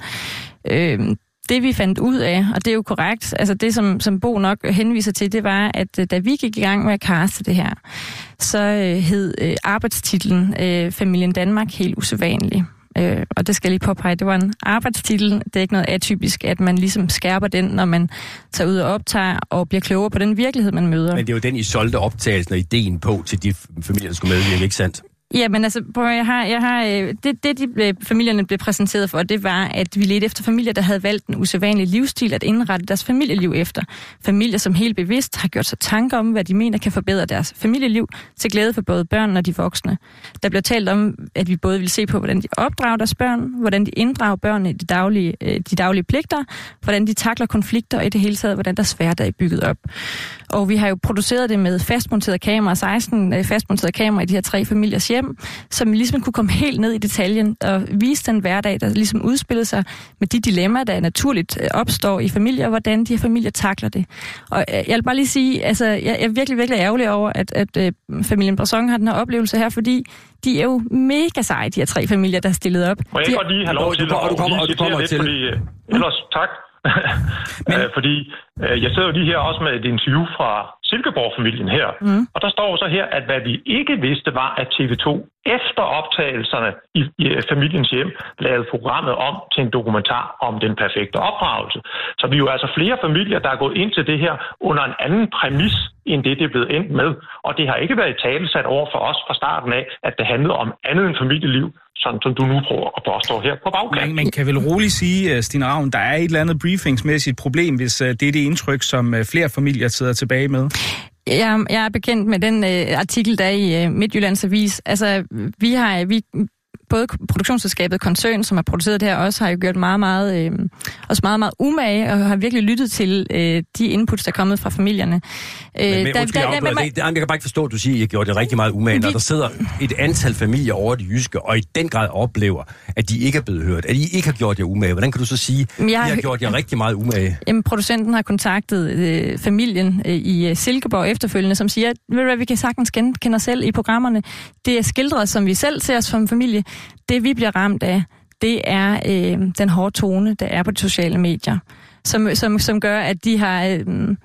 Øh, det vi fandt ud af, og det er jo korrekt, altså det som, som Bo nok henviser til, det var, at øh, da vi gik i gang med at kaste det her, så øh, hed øh, arbejdstitlen øh, Familien Danmark helt usædvanlig. Øh, og det skal jeg lige påpege, det var en arbejdstitel. Det er ikke noget atypisk, at man ligesom skærper den, når man tager ud og optager og bliver klogere på den virkelighed, man møder. Men det er jo den, I solgte optagelsen og ideen på til de familier, der skulle medvirke, ikke sandt? Ja, men altså, prøv, jeg har, jeg har, øh, det, det de blev, familierne blev præsenteret for, det var, at vi ledte efter familier, der havde valgt en usædvanlig livsstil at indrette deres familieliv efter. Familier, som helt bevidst har gjort sig tanker om, hvad de mener kan forbedre deres familieliv, til glæde for både børn og de voksne. Der blev talt om, at vi både vil se på, hvordan de opdrager deres børn, hvordan de inddrager børnene i de daglige, øh, de daglige pligter, hvordan de takler konflikter, og i det hele taget, hvordan deres hverdag er bygget op. Og vi har jo produceret det med fastmonteret kamera, 16 fastmonteret fastmonterede i de her tre familiers hjem, som ligesom kunne komme helt ned i detaljen og vise den hverdag, der ligesom udspillede sig med de dilemmaer, der naturligt øh, opstår i familier, og hvordan de her familier takler det. Og øh, jeg vil bare lige sige, altså, jeg er virkelig, virkelig ærgerlig over, at, at, at familien Bresson har den her oplevelse her, fordi de er jo mega seje, de her tre familier, der er stillet op. Må jeg de, godt lige have lov til du, du, kommer, at du kommer lidt, til. fordi, øh, ellers tak. Men... fordi øh, jeg sidder jo lige her også med et interview fra Silkeborg-familien her. Mm. Og der står så her, at hvad vi ikke vidste var, at TV2 efter optagelserne i, i familiens hjem lavede programmet om til en dokumentar om den perfekte opdragelse. Så vi er jo altså flere familier, der er gået ind til det her under en anden præmis, end det, det er blevet endt med. Og det har ikke været talesat over for os fra starten af, at det handlede om andet end familieliv, sådan som du nu prøver at påstå her på bagkant. Man, man kan vel roligt sige, øh, Stine Ravn, der er et eller andet briefingsmæssigt problem, hvis øh, det er det indtryk, som øh, flere familier sidder tilbage med. Jeg, jeg er bekendt med den øh, artikel, der er i øh, Midtjyllands Avis. Altså, vi har, vi både produktionsselskabet Koncern, som har produceret det her, også har jo gjort meget, meget, øh, også meget, meget umage, og har virkelig lyttet til øh, de inputs, der er kommet fra familierne. Øh, men, men, der, undskyld, der, der, der, det, jeg kan bare ikke forstå, at du siger, at I har gjort det rigtig meget umage, når der sidder et antal familier over det jyske, og i den grad oplever, at de ikke er blevet hørt, at I ikke har gjort jer umage. Hvordan kan du så sige, at I har gjort jer rigtig meget umage? Jamen, producenten har kontaktet øh, familien øh, i øh, Silkeborg efterfølgende, som siger, at vi kan sagtens kende os selv i programmerne. Det er skildret, som vi selv ser os som familie. Det, vi bliver ramt af, det er øh, den hårde tone, der er på de sociale medier, som, som, som gør, at de har... Øh,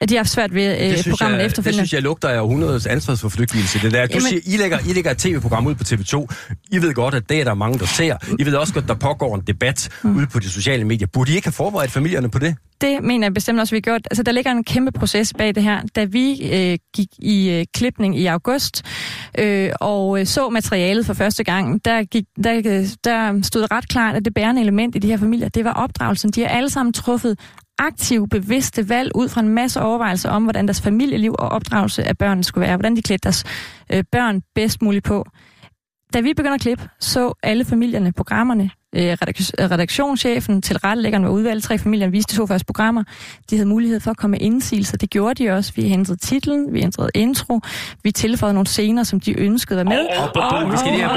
at de har haft svært ved øh, programmet jeg, efterfølgende. Det synes jeg lugter af århundredets ansvarsforflygtigelse. Det der. Du Jamen, siger, I lægger, I lægger et tv-program ud på TV2. I ved godt, at det er der mange, der ser. I ved også godt, at der pågår en debat mm. ude på de sociale medier. Burde I ikke have forberedt familierne på det? Det mener jeg bestemt også, vi har gjort. Altså, der ligger en kæmpe proces bag det her. Da vi øh, gik i øh, klipning i august øh, og øh, så materialet for første gang, der, gik, der, der stod ret klart, at det bærende element i de her familier, det var opdragelsen. De har alle sammen truffet aktive, bevidste valg ud fra en masse overvejelser om, hvordan deres familieliv og opdragelse af børnene skulle være, hvordan de klædte deres øh, børn bedst muligt på. Da vi begynder at klippe, så alle familierne programmerne redaktionschefen, til rettelæggeren var udvalgt tre familier, viste de to første programmer. De havde mulighed for at komme med indsigelser. Det gjorde de også. Vi ændrede titlen, vi ændrede intro, vi tilføjede nogle scener, som de ønskede at være med. Og, og, og, og, vi skal lige have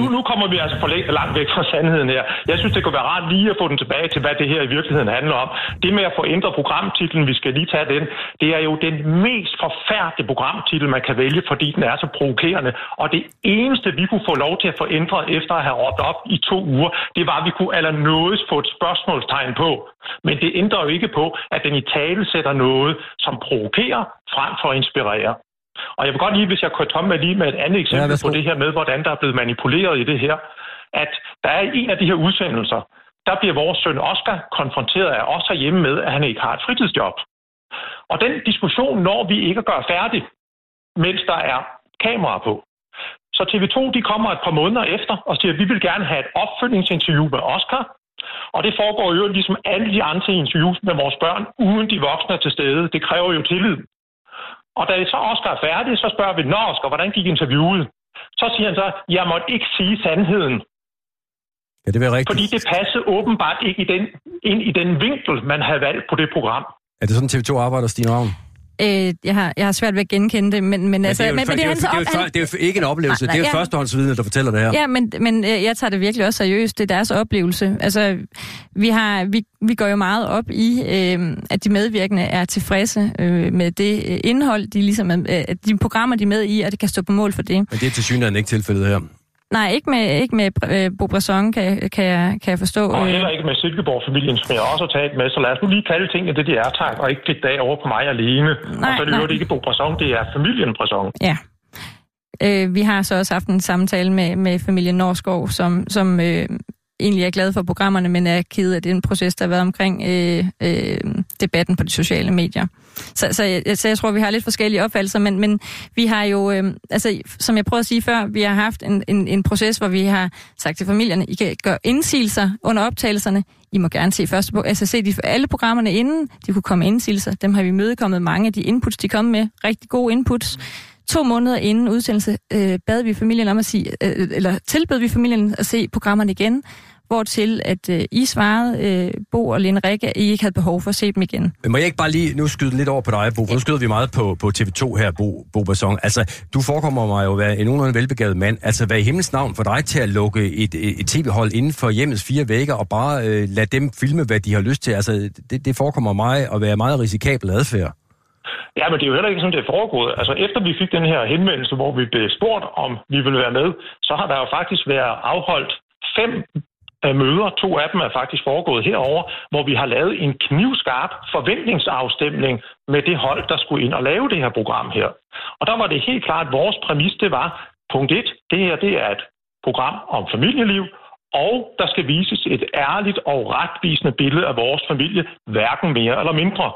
nu, nu kommer vi altså for langt væk fra sandheden her. Jeg synes, det kunne være rart lige at få den tilbage til, hvad det her i virkeligheden handler om. Det med at få ændret programtitlen, vi skal lige tage den, det er jo den mest forfærdelige programtitel, man kan vælge, fordi den er så provokerende. Og det eneste, vi kunne få lov til at få ændret efter at have råbt op op i to uger, det var, at vi kunne allernådes få et spørgsmålstegn på. Men det ændrer jo ikke på, at den i tale sætter noget, som provokerer frem for at inspirere. Og jeg vil godt lige, hvis jeg kunne komme med lige med et andet eksempel ja, på det her med, hvordan der er blevet manipuleret i det her, at der er en af de her udsendelser, der bliver vores søn Oscar konfronteret af os herhjemme med, at han ikke har et fritidsjob. Og den diskussion når vi ikke at gøre færdig, mens der er kamera på. Så TV2 de kommer et par måneder efter og siger, at vi vil gerne have et opfølgningsinterview med Oscar. Og det foregår jo ligesom alle de andre interviews med vores børn, uden de voksne er til stede. Det kræver jo tillid. Og da så Oscar er færdig, så spørger vi, Nå Oscar, hvordan gik interviewet? Så siger han så, jeg måtte ikke sige sandheden. Ja, det er rigtigt. Fordi det passede åbenbart ikke i den, ind i den vinkel, man havde valgt på det program. Er det sådan, TV2 arbejder, Stine Ravn? Øh, jeg, har, jeg har svært ved at genkende det, men, men, altså... Det er, men, men det, er jo, det, er jo, det er jo ikke en oplevelse, nej, nej, det er jo ja, førstehåndsvidne, der fortæller det her. Ja, men, men øh, jeg tager det virkelig også seriøst. Det er deres oplevelse. Altså, vi, har, vi, vi går jo meget op i, øh, at de medvirkende er tilfredse øh, med det øh, indhold, de, ligesom, øh, de programmer, de er med i, og det kan stå på mål for det. Men det er til synligheden ikke tilfældet her. Nej, ikke med, ikke med øh, Bo Bresson, kan, kan, jeg, kan jeg forstå. Og heller ikke med Silkeborg-familien, som jeg også har talt med. Så lad os nu lige kalde tingene det, de er, tak, og ikke det dag over på mig alene. Nej, og så er det jo ikke Bo Bresson, det er familien Bresson. Ja. Øh, vi har så også haft en samtale med, med familien Norskov, som, som øh, egentlig er glad for programmerne, men er ked af den proces, der har været omkring øh, øh, debatten på de sociale medier. Så, så, jeg, så jeg tror, vi har lidt forskellige opfattelser, men, men vi har jo, øh, altså som jeg prøvede at sige før, vi har haft en, en, en proces, hvor vi har sagt til familierne, I kan gøre indsigelser under optagelserne. I må gerne se første altså se de, alle programmerne inden, de kunne komme indsigelser. Dem har vi mødekommet mange af de inputs, de kom med. Rigtig gode inputs. To måneder inden udsendelse øh, bad vi familien om at sige, øh, eller tilbød vi familien at se programmerne igen, hvortil at øh, I svarede, øh, Bo og Lene Rikke, at I ikke havde behov for at se dem igen. Men må jeg ikke bare lige nu skyde lidt over på dig, Bo? For nu skyder vi meget på, på TV2 her, Bo, Bo Basson. Altså, du forekommer mig jo at være en nogenlunde velbegavet mand. Altså, hvad i himmels navn for dig til at lukke et, et, tv-hold inden for hjemmets fire vægge og bare øh, lade dem filme, hvad de har lyst til? Altså, det, det forekommer mig at være meget risikabel adfærd. Ja, men det er jo heller ikke sådan, det er foregået. Altså efter vi fik den her henvendelse, hvor vi blev spurgt, om vi ville være med, så har der jo faktisk været afholdt fem møder. To af dem er faktisk foregået herover, hvor vi har lavet en knivskarp forventningsafstemning med det hold, der skulle ind og lave det her program her. Og der var det helt klart, at vores præmis det var, punkt et, det her det er et program om familieliv, og der skal vises et ærligt og retvisende billede af vores familie, hverken mere eller mindre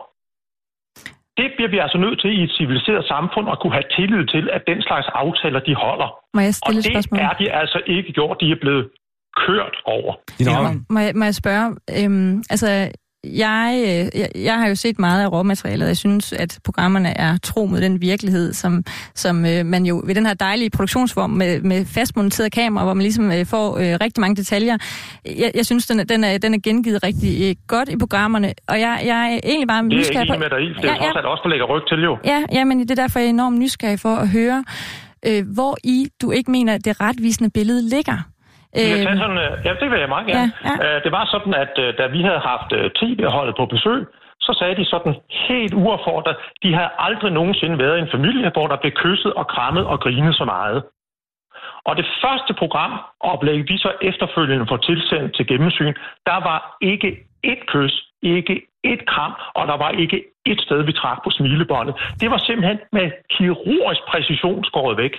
det bliver vi altså nødt til i et civiliseret samfund at kunne have tillid til, at den slags aftaler, de holder. Må jeg stille og det spørgsmål? er de altså ikke gjort. De er blevet kørt over. Ja, må, jeg, må jeg spørge, øhm, altså jeg, øh, jeg, jeg har jo set meget af råmaterialet, og jeg synes, at programmerne er tro mod den virkelighed, som, som øh, man jo ved den her dejlige produktionsform med, med fastmonteret kamera, hvor man ligesom øh, får øh, rigtig mange detaljer. Jeg, jeg synes, den er, den, er, den er gengivet rigtig øh, godt i programmerne, og jeg, jeg er egentlig bare Det er jeg nysgerrig ikke på... enig med dig i. Det er Ja, ja. trods alt også, der lægger ryg til jo. Ja, ja, men det er derfor, jeg er enormt nysgerrig for at høre, øh, hvor i du ikke mener, at det retvisende billede ligger. Øh, sådan, øh, ja, det vil jeg meget gerne. Ja, Ja, ja. Det var sådan, at øh, da vi havde haft øh, tv-holdet på besøg, så sagde de sådan helt uaffordret, de havde aldrig nogensinde været i en familie, hvor der blev kysset og krammet og grinet så meget. Og det første programoplæg, vi så efterfølgende får tilsendt til gennemsyn, der var ikke et kys, ikke et kram, og der var ikke et sted, vi trak på smilebåndet. Det var simpelthen med kirurgisk præcision skåret væk.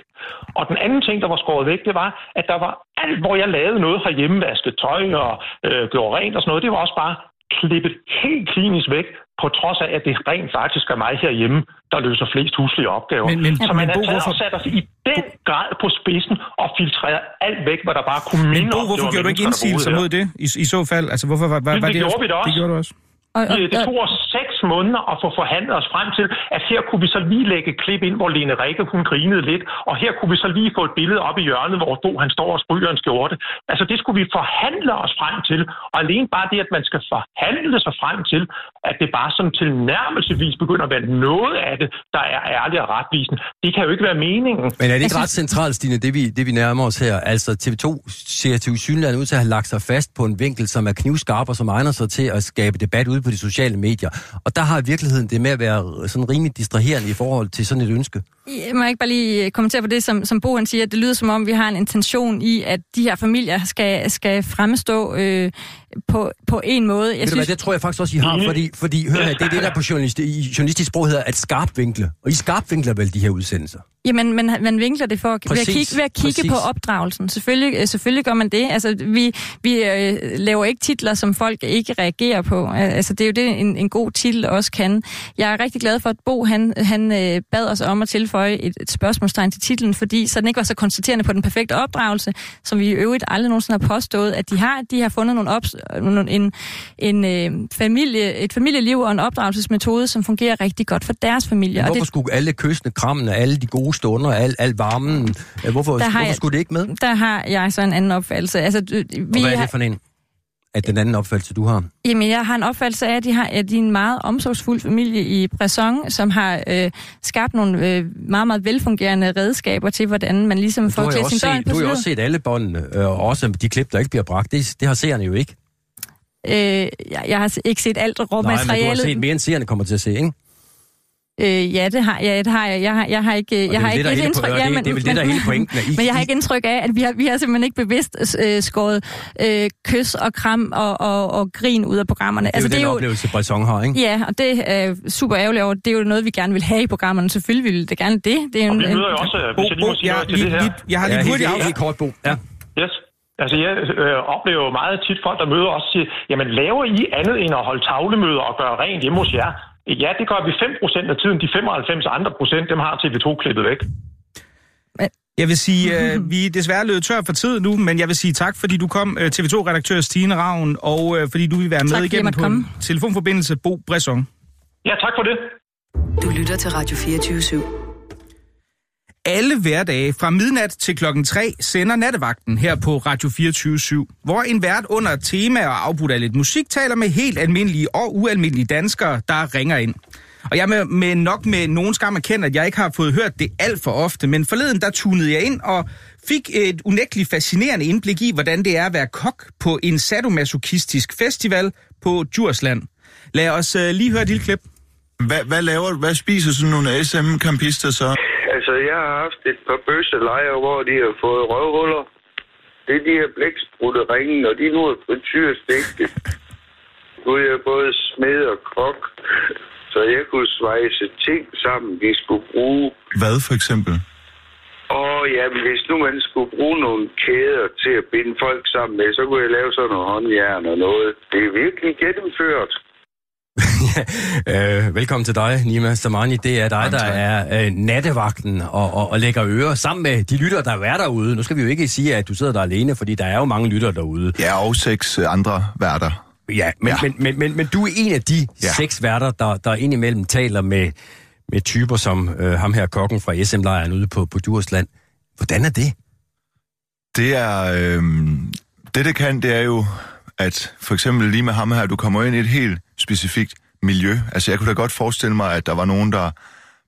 Og den anden ting, der var skåret væk, det var, at der var alt, hvor jeg lavede noget herhjemme, hjemmevasket tøj og øh, gjorde rent og sådan noget, det var også bare klippet helt klinisk væk, på trods af, at det rent faktisk er mig herhjemme, der løser flest huslige opgaver. Men- men- så man men har Bo, taget hvorfor- sat os i den grad på spidsen og filtreret alt væk, hvad der bare kunne Men minde Bo, om, det hvorfor var gjorde du ikke indsigelser mod det i, i så fald? Altså, hvorfor var, var, Men var det det... gjorde vi da også. Det gjorde du også. Og, og, Det, tog os seks måneder at få forhandlet os frem til, at her kunne vi så lige lægge et klip ind, hvor Lene Rikke hun grinede lidt, og her kunne vi så lige få et billede op i hjørnet, hvor Bo han står og stryger en skjorte. Altså det skulle vi forhandle os frem til, og alene bare det, at man skal forhandle sig frem til, at det bare sådan tilnærmelsesvis begynder at være noget af det, der er ærligt og retvisende, det kan jo ikke være meningen. Men er det ikke Jeg ret centralt, Stine, det vi, det vi nærmer os her? Altså TV2 ser til ud til at have lagt sig fast på en vinkel, som er knivskarp og som egner sig til at skabe debat ude på de sociale medier. Og der har virkeligheden det med at være sådan rimelig distraherende i forhold til sådan et ønske. Jeg må ikke bare lige øh, kommentere på det, som, som Bo han siger. Det lyder som om, vi har en intention i, at de her familier skal, skal fremstå øh, på, på en måde. Jeg Ved du hvad, det tror jeg faktisk også, I har, fordi, fordi hør her, det er det, der på journalist, i journalistisk sprog hedder at skarpvinkle. Og I skarpvinkler vel de her udsendelser? Jamen, man, man vinkler det for, ved, at Præcis, kigge, ved at kigge præcis. på opdragelsen. Selvfølgelig, øh, selvfølgelig gør man det. Altså, vi, vi øh, laver ikke titler, som folk ikke reagerer på. Altså, det er jo det, en, en god titel også kan. Jeg er rigtig glad for, at Bo han, han øh, bad os om at tilføje et, et spørgsmålstegn til titlen, fordi så den ikke var så konstaterende på den perfekte opdragelse, som vi i øvrigt aldrig nogensinde har påstået, at de har. De har fundet nogle ops, nogle, en, en øh, familie, et familieliv og en opdragelsesmetode, som fungerer rigtig godt for deres familie. Og Hvorfor det, skulle alle kyssene, krammene, alle de gode stunder, al, al varmen, øh, hvorfor, hvorfor jeg- skulle det ikke med? der har jeg så en anden opfattelse. Altså, vi Og hvad er det for en? At den anden opfattelse, du har? Jamen, jeg har en opfattelse af, at de, har, at de er en meget omsorgsfuld familie i Bresson, som har øh, skabt nogle øh, meget, meget velfungerende redskaber til, hvordan man ligesom får til sin døgn på du har jo også set alle båndene, øh, og også de klip, der ikke bliver bragt. Det, det har seerne jo ikke. Øh, jeg, jeg har ikke set alt Nej, men du har råmaterialet. set mere, end seerne kommer til at se, ikke? Øh, ja, det har, ja, det har jeg. Jeg har, jeg har ikke, det er jeg har det, ikke er et indtryk. po- og det- det er vel det, der er hele pointen, at I- men jeg har ikke indtryk af, at vi har, vi har simpelthen ikke bevidst øh, skåret øh, kys og kram og, og, og grin ud af programmerne. Det er altså, jo den oplevelse, Bresson har, ikke? Ja, og det er super ærgerligt over. Det er jo noget, vi gerne vil have i programmerne. Selvfølgelig vil vi det gerne det. det er Og en, vi møder jo også, hvis jeg lige må sige noget til lige, det her. jeg har lige Ja, hurtigt af... kort, Bo. Ja. Yes. Altså, jeg øh, oplever jo meget tit folk, der møder os, siger, jamen laver I andet end at holde tavlemøder og gøre rent hjemme hos jer? Ja, det gør vi 5% af tiden. De 95 andre procent, dem har TV2 klippet væk. Jeg vil sige, øh, vi er desværre løbet tør for tid nu, men jeg vil sige tak, fordi du kom, øh, TV2-redaktør Stine Ravn, og øh, fordi du vil være Tak, med igennem på komme. telefonforbindelse, Bo Bresson. Ja, tak for det. Du lytter til Radio 24 /7. Alle hverdage fra midnat til klokken 3 sender nattevagten her på Radio 24 hvor en vært under et tema og afbrudt af lidt musik taler med helt almindelige og ualmindelige danskere, der ringer ind. Og jeg med, med nok med nogen skam erkendt, at jeg ikke har fået hørt det alt for ofte, men forleden der tunede jeg ind og fik et unægteligt fascinerende indblik i, hvordan det er at være kok på en sadomasochistisk festival på Djursland. Lad os uh, lige høre et lille klip. Hvad, hvad laver Hvad spiser sådan nogle SM-kampister så? Altså, jeg har haft et par bøsselejre, hvor de har fået røvhuller. Det er de her blæksprutte ringe, og de nu er frityrstegte. Nu er jeg både smed og kok, så jeg kunne svejse ting sammen, de skulle bruge. Hvad for eksempel? Og ja, hvis nu man skulle bruge nogle kæder til at binde folk sammen med, så kunne jeg lave sådan noget håndjern og noget. Det er virkelig gennemført. øh, velkommen til dig, Nima Samani. Det er dig, der er øh, nattevagten og, og, og lægger ører sammen med de lytter, der er derude. Nu skal vi jo ikke sige, at du sidder der alene, fordi der er jo mange lytter derude. Ja, og seks øh, andre værter. Ja, men, ja. Men, men, men, men du er en af de ja. seks værter, der, der indimellem taler med, med typer som øh, ham her kokken fra SM-lejren ude på, på Djursland. Hvordan er det? Det er... Øh, det, det kan, det er jo, at for eksempel lige med ham her, du kommer ind i et helt specifikt miljø. Altså, jeg kunne da godt forestille mig, at der var nogen, der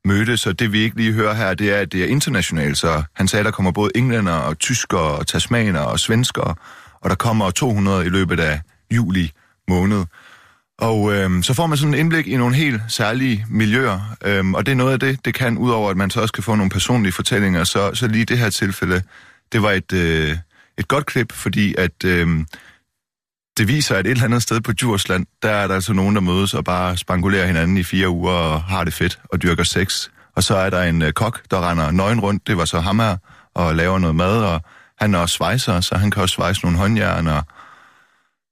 mødtes, og det vi ikke lige hører her, det er, at det er internationalt. Så han sagde, at der kommer både englænder og tyskere og tasmaner og svenskere, og der kommer 200 i løbet af juli måned. Og øhm, så får man sådan en indblik i nogle helt særlige miljøer, øhm, og det er noget af det, det kan, udover at man så også kan få nogle personlige fortællinger, så, så lige det her tilfælde, det var et, øh, et godt klip, fordi at øh, det viser, at et eller andet sted på Djursland, der er der altså nogen, der mødes og bare spangulerer hinanden i fire uger og har det fedt og dyrker sex. Og så er der en øh, kok, der render nøgen rundt, det var så ham her, og laver noget mad, og han er også svejser, så han kan også svejse nogle håndjern og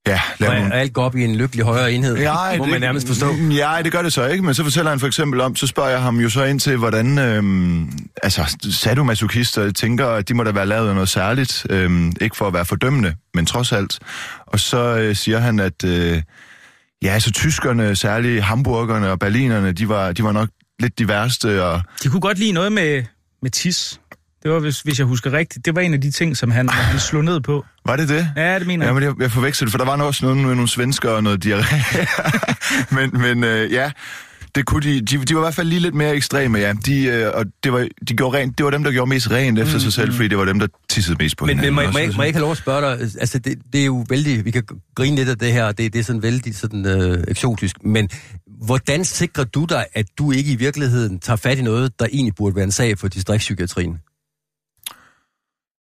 Ja, lave nogle... alt går op i en lykkelig højere enhed, ja, må det, man nærmest forstå. Ja, det gør det så ikke, men så fortæller han for eksempel om, så spørger jeg ham jo så ind til, hvordan, øhm, altså, sadomasochister tænker, at de må da være lavet af noget særligt, øhm, ikke for at være fordømmende, men trods alt. Og så øh, siger han, at øh, ja, altså tyskerne, særligt hamburgerne og berlinerne, de var, de var nok lidt de værste. Og... De kunne godt lide noget med, med tis. Det var, hvis, hvis jeg husker rigtigt, det var en af de ting, som han, han slog ned på. Var det det? Ja, det mener jeg. Ja, men jeg, jeg forvekslede for der var også noget med nogle svensker og noget diarré. men men øh, ja, det kunne de, de, de var i hvert fald lige lidt mere ekstreme, ja. De, øh, og det var, de gjorde rent, det var dem, der gjorde mest rent efter mm, sig selv, mm. fordi det var dem, der tissede mest på men, hinanden. Men må, må, jeg, må jeg ikke have lov at spørge dig, altså det, det er jo vældig, vi kan grine lidt af det her, det, det er sådan vældig sådan, øh, eksotisk, men hvordan sikrer du dig, at du ikke i virkeligheden tager fat i noget, der egentlig burde være en sag for distriktspsykiatrien?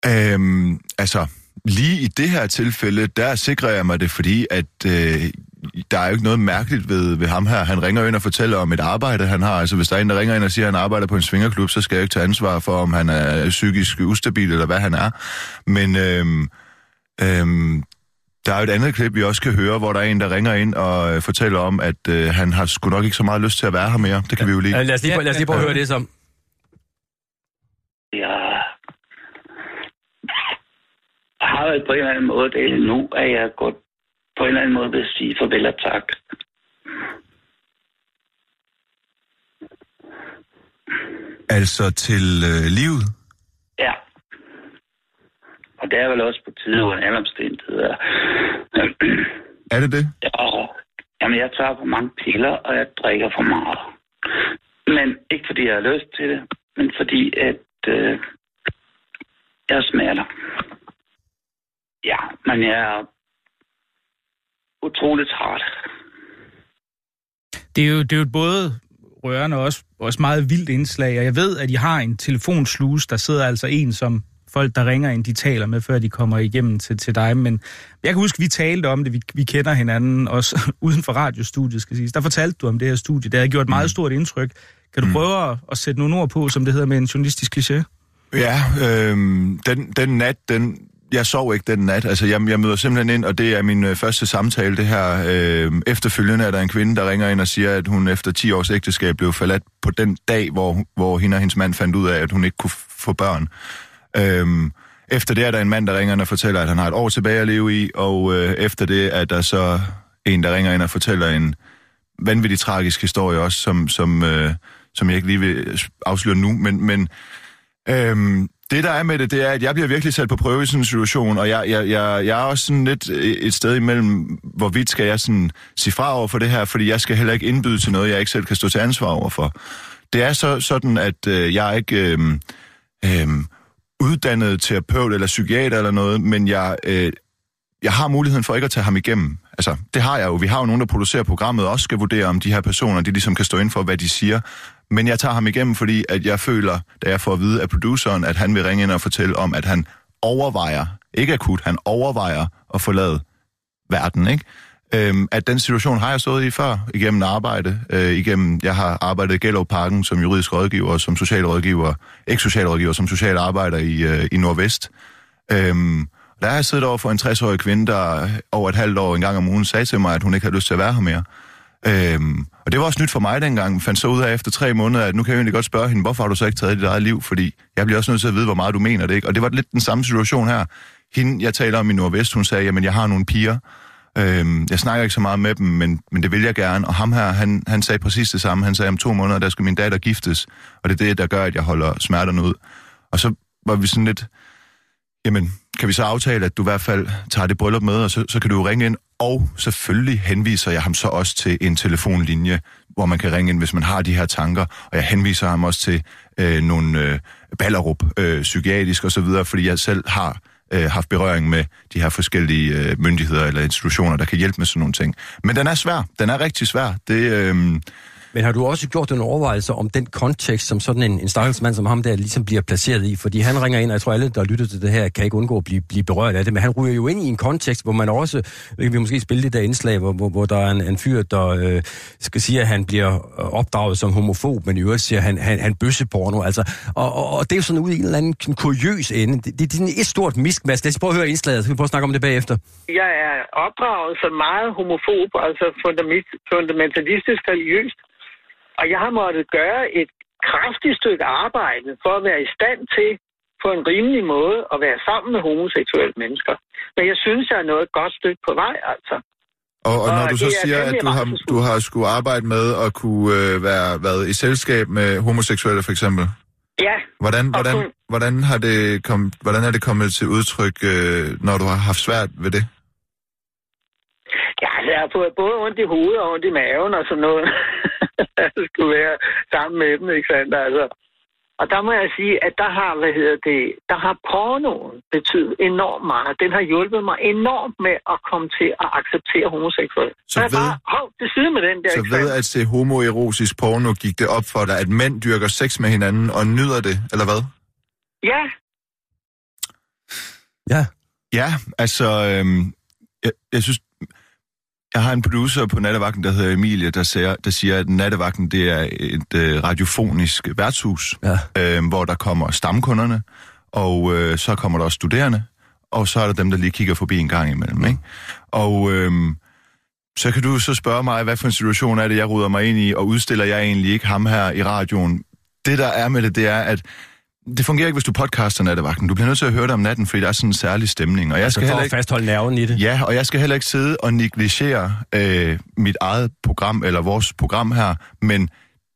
Øhm, altså, lige i det her tilfælde, der sikrer jeg mig det, fordi at øh, der er jo ikke noget mærkeligt ved, ved ham her. Han ringer ind og fortæller om et arbejde, han har. Altså, hvis der er en, der ringer ind og siger, at han arbejder på en svingerklub, så skal jeg ikke tage ansvar for, om han er psykisk ustabil, eller hvad han er. Men øhm, øhm, der er jo et andet klip, vi også kan høre, hvor der er en, der ringer ind og øh, fortæller om, at øh, han har sgu nok ikke så meget lyst til at være her mere. Det kan ja. vi jo lige... Lad os lige, lad os lige prøve at høre det som. Ja, har været på en eller anden måde, det nu, at jeg godt på en eller anden måde vil sige farvel og tak. Altså til øh, livet? Ja. Og det er vel også på tide under alle omstændigheder. er det det? Ja, jamen, jeg tager for mange piller, og jeg drikker for meget. Men ikke fordi jeg har lyst til det, men fordi at øh, jeg smerter. Ja, men jeg er utroligt træt. Det er jo, det er jo både rørende og også, også meget vildt indslag, og jeg ved, at I har en telefonsluse, der sidder altså en, som folk, der ringer ind, de taler med, før de kommer igennem til, til dig. Men jeg kan huske, at vi talte om det, vi, vi kender hinanden også uden for radiostudiet, skal sige. Der fortalte du om det her studie, det har gjort meget mm. stort indtryk. Kan du mm. prøve at, at sætte nogle ord på, som det hedder med en journalistisk kliché? Ja, øh, den, den nat, den, jeg sov ikke den nat. Altså, jeg, jeg møder simpelthen ind, og det er min øh, første samtale, det her. Øh, efterfølgende er der en kvinde, der ringer ind og siger, at hun efter 10 års ægteskab blev forladt på den dag, hvor, hvor hende og hendes mand fandt ud af, at hun ikke kunne få børn. Øh, efter det er der en mand, der ringer ind og fortæller, at han har et år tilbage at leve i, og øh, efter det er der så en, der ringer ind og fortæller en vanvittig tragisk historie også, som, som, øh, som jeg ikke lige vil afsløre nu, men, men øh, det, der er med det, det er, at jeg bliver virkelig sat på prøve i sådan en situation, og jeg, jeg, jeg, jeg er også sådan lidt øh, et sted imellem, hvorvidt skal jeg sådan sige fra over for det her, fordi jeg skal heller ikke indbyde til noget, jeg ikke selv kan stå til ansvar over for. Det er så sådan, at øh, jeg er ikke øh, øh, uddannet terapeut eller psykiater eller noget, men jeg, øh, jeg har muligheden for ikke at tage ham igennem. Altså, det har jeg jo. Vi har jo nogen, der producerer programmet, og også skal vurdere, om de her personer, de ligesom kan stå ind for, hvad de siger. Men jeg tager ham igennem, fordi at jeg føler, da jeg får at vide af produceren, at han vil ringe ind og fortælle om, at han overvejer, ikke akut, han overvejer at forlade verden, ikke? Øhm, at den situation har jeg stået i før, igennem arbejde, øh, igennem, jeg har arbejdet i Gellerup Parken som juridisk rådgiver, som socialrådgiver, ikke socialrådgiver, som social arbejder i, øh, i Nordvest. Øhm, der har jeg siddet over for en 60-årig kvinde, der over et halvt år en gang om ugen sagde til mig, at hun ikke havde lyst til at være her mere. Øhm, og det var også nyt for mig dengang. Fandt så ud af efter tre måneder, at nu kan jeg egentlig godt spørge hende, hvorfor har du så ikke taget dit eget liv? Fordi jeg bliver også nødt til at vide, hvor meget du mener det. Ikke? Og det var lidt den samme situation her. Hende, jeg taler om i Nordvest, hun sagde, jamen jeg har nogle piger, Øhm, jeg snakker ikke så meget med dem, men, men det vil jeg gerne. Og ham her, han, han sagde præcis det samme. Han sagde, om to måneder, der skal min datter giftes, og det er det, der gør, at jeg holder smerterne ud. Og så var vi sådan lidt, jamen, kan vi så aftale, at du i hvert fald tager det bryllup med, og så, så kan du jo ringe ind. Og selvfølgelig henviser jeg ham så også til en telefonlinje, hvor man kan ringe ind, hvis man har de her tanker. Og jeg henviser ham også til øh, nogle øh, Ballerup, øh, psykiatrisk osv., fordi jeg selv har øh, haft berøring med de her forskellige øh, myndigheder eller institutioner, der kan hjælpe med sådan nogle ting. Men den er svær. Den er rigtig svær. Det, øh, men har du også gjort en overvejelse om den kontekst, som sådan en, en stakkels mand som ham der ligesom bliver placeret i? Fordi han ringer ind, og jeg tror alle, der lytter til det her, kan ikke undgå at blive, blive berørt af det, men han ryger jo ind i en kontekst, hvor man også, kan vi måske spille det der indslag, hvor, hvor, hvor der er en, en fyr, der øh, skal sige, at han bliver opdraget som homofob, men i øvrigt siger, at han, han, han bøsseporno. Altså, og, og, og, det er jo sådan ud i en eller anden kuriøs ende. Det, det, det er sådan et stort miskmask. Lad os prøve at høre indslaget, så kan vi prøve at snakke om det bagefter. Jeg er opdraget som meget homofob, altså fundament- fundamentalistisk religiøst. Og jeg har måttet gøre et kraftigt stykke arbejde for at være i stand til på en rimelig måde at være sammen med homoseksuelle mennesker. Men jeg synes, jeg er nået et godt stykke på vej, altså. Og, og når Og du så er siger, at du har, du har skulle arbejde med at kunne øh, være været i selskab med homoseksuelle for eksempel, Ja. hvordan, hvordan, kun- hvordan, har det kom, hvordan er det kommet til udtryk, øh, når du har haft svært ved det? Jeg har fået både ondt i hovedet og ondt i maven og sådan noget. jeg skulle være sammen med dem, ikke sandt? Altså. Og der må jeg sige, at der har, hvad hedder det, der har pornoen betydet enormt meget. Den har hjulpet mig enormt med at komme til at acceptere homoseksuelle. Så jeg ved- bare, hov, det side med den der, Så ved at se homoerotisk porno, gik det op for dig, at mænd dyrker sex med hinanden og nyder det, eller hvad? Ja, Ja. Ja, altså, øhm, jeg, jeg synes, jeg har en producer på nattevagten, der hedder Emilie, der siger, der siger at nattevagten det er et øh, radiofonisk værtshus, Ja. øh, hvor der kommer stamkunderne, og øh, så kommer der også studerende, og så er der dem, der lige kigger forbi en gang imellem. Ikke? Og øh, så kan du så spørge mig, hvad for en situation er det, jeg ruder mig ind i, og udstiller jeg egentlig ikke ham her i radioen? Det, der er med det, det er, at det fungerer ikke, hvis du podcaster nattevagten. Du bliver nødt til at høre det om natten, fordi der er sådan en særlig stemning. Og jeg Altså skal for heller at ikke... fastholde nerven i det. Ja, og jeg skal heller ikke sidde og negligere øh, mit eget program, eller vores program her, men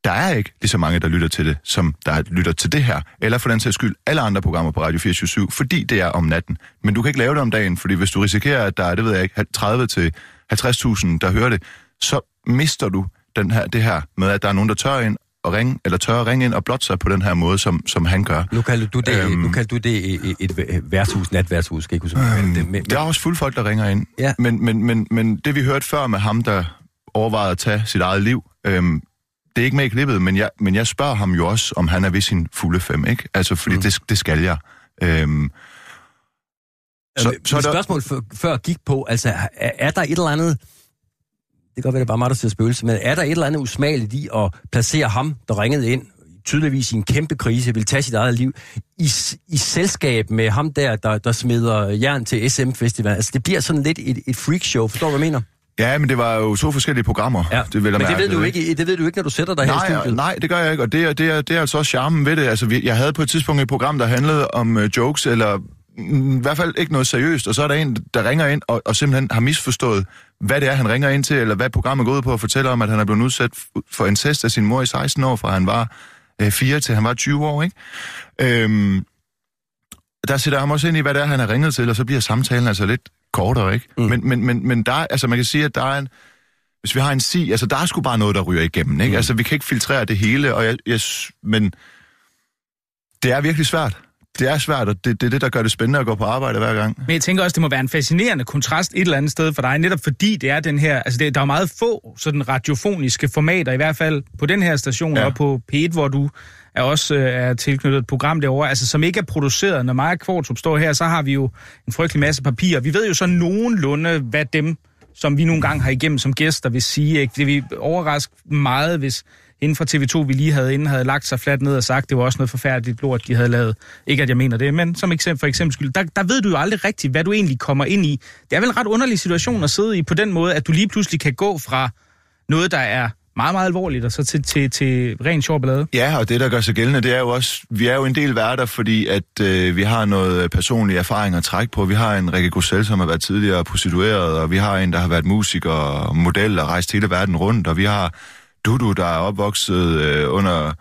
der er ikke lige så mange, der lytter til det, som der lytter til det her, eller for den sags skyld alle andre programmer på Radio 24 fordi det er om natten. Men du kan ikke lave det om dagen, fordi hvis du risikerer, at der er, det ved jeg ikke, 30 til 50.000, der hører det, så mister du den her, det her med, at der er nogen, der tør ind og ringe, eller tør at ringe ind og blotte sig på den her måde, som, som han gør. Nu kalder du det, Øhm. nu kalder du det et, et, værtshus, natværtshus, skal jeg ikke huske. Øhm, det, men, der er også fulde folk, der ringer ind. Ja. Men, men, men, men det vi hørte før med ham, der overvejede at tage sit eget liv, øhm, det er ikke med i klippet, men jeg, men jeg spørger ham jo også, om han er ved sin fulde fem, ikke? Altså, fordi mm. det, det skal jeg. Øhm, så, så der... spørgsmål før, før gik på, altså er, er der et eller andet, det kan godt være, det er bare mig, der siger spøgelse, men er der et eller andet usmageligt i at placere ham, der ringede ind, tydeligvis i en kæmpe krise, vil tage sit eget liv, i, i selskab med ham der, der, der smider jern til SM-festival. Altså, det bliver sådan lidt et, et freakshow. Forstår du, hvad jeg mener? Ja, men det var jo to forskellige programmer. Ja, det vil men det mærke, ved, du ikke, det ved du ikke, når du sætter dig nej, her i studiet. Nej, det gør jeg ikke, og det er, det er, det er altså også charmen ved det. Altså, vi, jeg havde på et tidspunkt et program, der handlede om uh, jokes, eller i hvert fald ikke noget seriøst, og så er der en, der ringer ind og, og simpelthen har misforstået, hvad det er, han ringer ind til, eller hvad programmet går ud på at fortælle om, at han er blevet udsat for incest af sin mor i 16 år, fra han var øh, 4 til han var 20 år, ikke? Øhm, der sætter ham også ind i, hvad det er, han har ringet til, og så bliver samtalen altså lidt kortere, ikke? Mm. Men, men, men, men der, altså man kan sige, at der er en, hvis vi har en si, altså der er sgu bare noget, der ryger igennem, ikke? Mm. Altså vi kan ikke filtrere det hele, og jeg, jeg, men det er virkelig svært. Det er svært, og det, det er det, der gør det spændende at gå på arbejde hver gang. Men jeg tænker også, det må være en fascinerende kontrast et eller andet sted for dig, netop fordi det er den her, altså det, der er meget få sådan radiofoniske formater, i hvert fald på den her station ja. og på P1, hvor du er også øh, er tilknyttet et program derovre, altså som ikke er produceret. Når Maja Kvartrup står her, så har vi jo en frygtelig masse papir. Vi ved jo så nogenlunde, hvad dem, som vi nogle gange har igennem som gæster, vil sige. Ikke? Det vil overraske meget, hvis inden for TV2, vi lige havde inden, havde lagt sig fladt ned og sagt, det var også noget forfærdeligt lort, de havde lavet. Ikke at jeg mener det, men som eksempel, for eksempel skyld, der, der ved du jo aldrig rigtigt, hvad du egentlig kommer ind i. Det er vel en ret underlig situation at sidde i på den måde, at du lige pludselig kan gå fra noget, der er meget, meget alvorligt, og så til, til, til ren sjov ballade. Ja, og det, der gør sig gældende, det er jo også, vi er jo en del værter, fordi at øh, vi har noget personlig erfaring at trække på. Vi har en Rikke Grussel, som har været tidligere prostitueret, og vi har en, der har været musiker og model og rejst hele verden rundt, og vi har Dudu, der er opvokset øh, under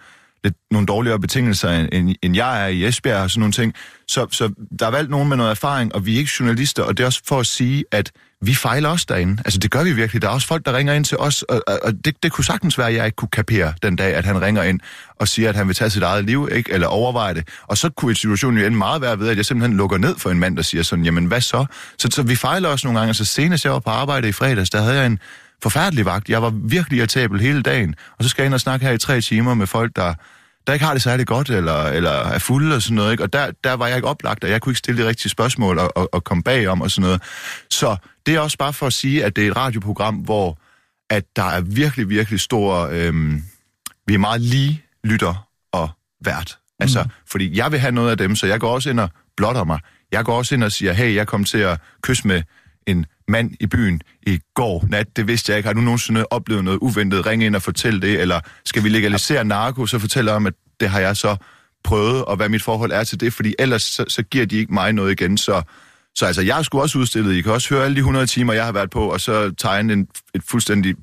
lidt, nogle dårligere betingelser, end, end jeg er i Esbjerg og sådan nogle ting. Så, så der er valgt nogen med noget erfaring, og vi er ikke journalister, og det er også for at sige, at vi fejler også derinde. Altså, det gør vi virkelig. Der er også folk, der ringer ind til os, og, og, og det, det kunne sagtens være, at jeg ikke kunne kapere den dag, at han ringer ind og siger, at han vil tage sit eget liv, ikke? eller overveje det. Og så kunne situationen jo ende meget værre ved, at jeg simpelthen lukker ned for en mand, der siger sådan, jamen hvad så? Så, så vi fejler også nogle gange. Altså, senest jeg var på arbejde i fredags, der havde jeg en forfærdelig vagt. Jeg var virkelig irritabel hele dagen. Og så skal jeg ind og snakke her i tre timer med folk, der der ikke har det særlig godt, eller, eller er fulde og sådan noget. Ikke? Og der, der var jeg ikke oplagt, og jeg kunne ikke stille de rigtige spørgsmål og, og, og komme bagom og sådan noget. Så det er også bare for at sige, at det er et radioprogram, hvor at der er virkelig, virkelig stor... Øhm, vi er meget lige lytter og vært. Altså, mm. fordi jeg vil have noget af dem, så jeg går også ind og blotter mig. Jeg går også ind og siger, hey, jeg kom til at kysse med en mand i byen i går nat. Det vidste jeg ikke. Har du nogensinde oplevet noget uventet? Ring ind og fortæl det. Eller skal vi legalisere narko, så fortæl om, at det har jeg så prøvet, og hvad mit forhold er til det. Fordi ellers så, så giver de ikke mig noget igen. Så, så altså, jeg skulle også udstillet. I kan også høre alle de 100 timer, jeg har været på, og så tegne en, et fuldstændig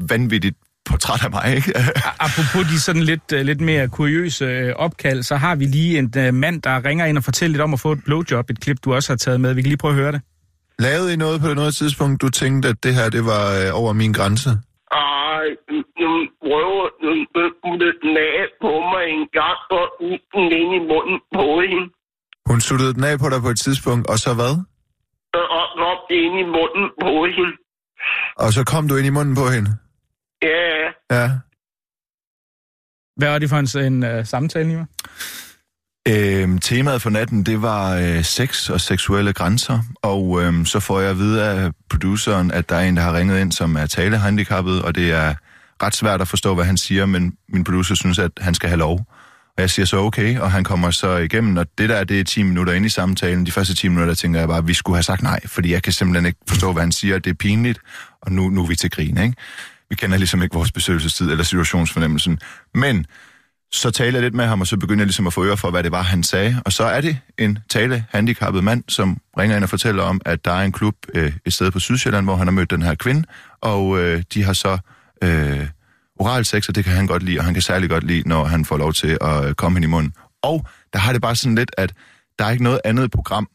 vanvittigt portræt af mig, ikke? Apropos de sådan lidt, øh, lidt mere kuriøse øh, opkald, så har vi lige en øh, mand, der ringer ind og fortæller lidt om at få et blowjob, et klip, du også har taget med. Vi kan lige prøve at høre det. Lavede I noget på noget tidspunkt, du tænkte, at det her det var øh, over min grænse? Ej, nu prøver hun nag på mig en gang, og den ind i munden på hende. Hun suttede den af på dig på et tidspunkt, og så hvad? Og op ind i munden på hende. Og så kom du ind i munden på hende? Ja. Ja. Hvad var det for en, en uh, samtale, Niva? Øhm, temaet for natten, det var øh, sex og seksuelle grænser, og øhm, så får jeg at vide af produceren, at der er en, der har ringet ind, som er talehandicappet, og det er ret svært at forstå, hvad han siger, men min producer synes, at han skal have lov. Og jeg siger så okay, og han kommer så igennem, og det der, det er 10 minutter ind i samtalen. De første 10 minutter tænker jeg bare, at vi skulle have sagt nej, fordi jeg kan simpelthen ikke forstå, hvad han siger. Det er pinligt, og nu, nu er vi til grin, ikke? Vi kender ligesom ikke vores besøgelsestid eller situationsfornemmelsen. Men så taler jeg lidt med ham, og så begynder jeg ligesom at få øre for, hvad det var, han sagde. Og så er det en tale handicappet mand, som ringer ind og fortæller om, at der er en klub øh, et sted på Sydsjælland, hvor han har mødt den her kvinde, og øh, de har så øh, oral sex, og det kan han godt lide, og han kan særlig godt lide, når han får lov til at øh, komme hen i munden. Og der har det bare sådan lidt, at der er ikke noget andet program,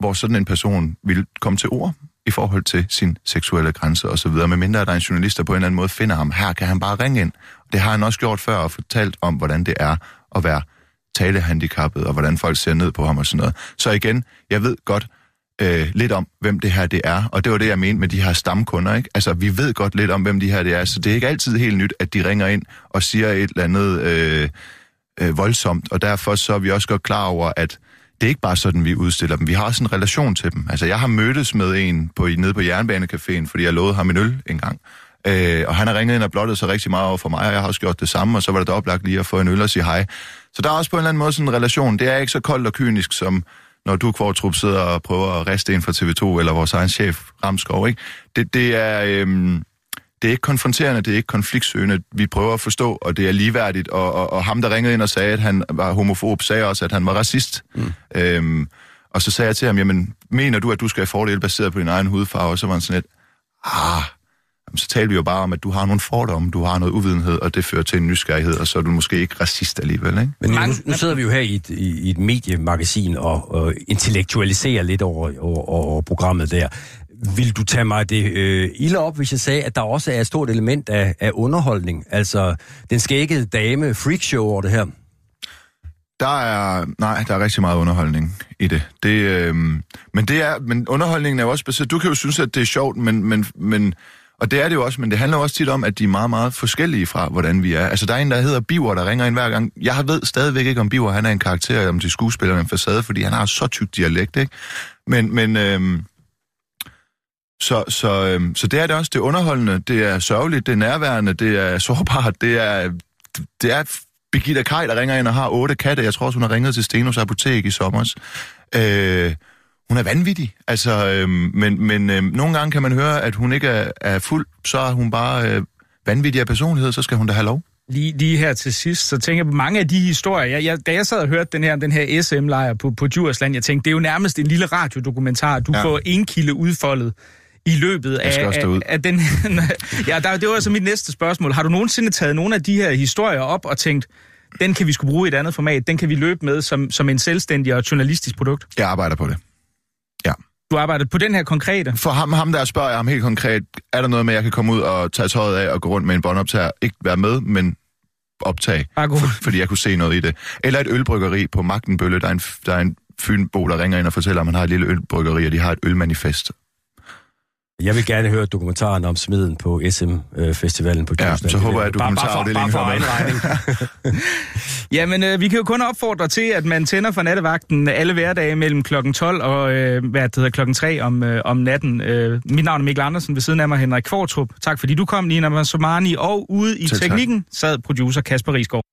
hvor sådan en person vil komme til ord i forhold til sin seksuelle grænse osv., medmindre der er en journalist, der på en eller anden måde finder ham. Her kan han bare ringe ind. Det har han også gjort før og fortalt om, hvordan det er at være talehandicappet, og hvordan folk ser ned på ham og sådan noget. Så igen, jeg ved godt øh, lidt om, hvem det her det er, og det var det, jeg mente med de her stamkunder. Ikke? Altså, vi ved godt lidt om, hvem de her det er, så det er ikke altid helt nyt, at de ringer ind og siger et eller andet øh, øh, voldsomt, og derfor så er vi også godt klar over, at det er ikke bare sådan, vi udstiller dem. Vi har også en relation til dem. Altså, jeg har mødtes med en på, nede på Jernbanecaféen, fordi jeg lovede ham en øl engang. Øh, og han har ringet ind og blottet sig rigtig meget over for mig, og jeg har også gjort det samme, og så var det da oplagt lige at få en øl og sige hej. Så der er også på en eller anden måde sådan en relation. Det er ikke så koldt og kynisk, som når du, Kvartrup, sidder og prøver at riste en fra TV2, eller vores egen chef, Ramskov, ikke? Det, det er... Øhm, det er ikke konfronterende, det er ikke konfliktsøgende. Vi prøver at forstå, og det er ligeværdigt. Og, og, og ham, der ringede ind og sagde, at han var homofob, sagde også, at han var racist. Mm. Øhm, og så sagde jeg til ham, jamen, mener du, at du skal have fordele baseret på din egen hudfarve? Og så var han sådan lidt, ah, så taler vi jo bare om, at du har nogle fordomme, du har noget uvidenhed, og det fører til en nysgerrighed, og så er du måske ikke racist alligevel, ikke? Men nu, nu sidder vi jo her i et, i et mediemagasin og, og intellektualiserer lidt over, over, over programmet der. Vil du tage mig det øh, ilde op, hvis jeg sagde, at der også er et stort element af, af underholdning? Altså, den skækkede dame, freakshow over det her? Der er, nej, der er rigtig meget underholdning i det. det øh, men, det er, men underholdningen er jo også baseret, du kan jo synes, at det er sjovt, men, men, men, og det er det jo også, men det handler også tit om, at de er meget, meget forskellige fra, hvordan vi er. Altså, der er en, der hedder Biver, der ringer ind hver gang. Jeg ved stadigvæk ikke, om Biver han er en karakter, om de skuespiller en facade, fordi han har så tyk dialekt, ikke? Men, men, øhm, så, så, øhm, så det er det også. Det er underholdende, det er sørgeligt, det er nærværende, det er sårbart, det er, det er Birgitta Kaj, der ringer ind og har otte katte. Jeg tror også, hun har ringet til Stenos Apotek i sommer. Øh, hun er vanvittig, altså, øh, men, men øh, nogle gange kan man høre, at hun ikke er, er fuld, så er hun bare øh, vanvittig af personlighed, så skal hun da have lov. Lige, lige her til sidst, så tænker jeg på mange af de historier. Jeg, jeg, da jeg sad og hørte den her, den her SM-lejr på, på Djursland, jeg tænkte, det er jo nærmest en lille radiodokumentar. Du Ja. får en kilde udfoldet i løbet af, af, af den... ja, der, det var altså mit næste spørgsmål. Har du nogensinde taget nogle af de her historier op og tænkt, den kan vi skulle bruge i et andet format, den kan vi løbe med som, som en selvstændig og journalistisk produkt? Jeg arbejder på det. Ja. Du arbejder på den her konkrete? For ham, ham der spørger jeg ham helt konkret, er der noget med, at jeg kan komme ud og tage tøjet af og gå rundt med en båndoptager? Ikke være med, men optage. Bare gå. Fordi jeg kunne se noget i det. Eller et ølbryggeri på Magtenbølle. Der er en, der er en fynbo, der ringer ind og fortæller, at man har et lille ølbryggeri, og de har et ølmanifest. Jeg vil gerne høre dokumentaren om smeden på SM-festivalen på Ja, Djursland. så håber jeg, at Bare- bare for- dokumentarafdelingen Bare for. Jamen, øh, vi kan jo kun opfordre til, at man tænder for nattevagten alle hverdage mellem klokken 12 og øh, hvad det hedder, klokken 3 om, øh, om natten. Øh, mit navn er Mikkel Andersen, ved siden af mig Henrik Kvartrup. Tak fordi du kom, Nina Somani, og ude i tak. teknikken sad producer Kasper Risgaard.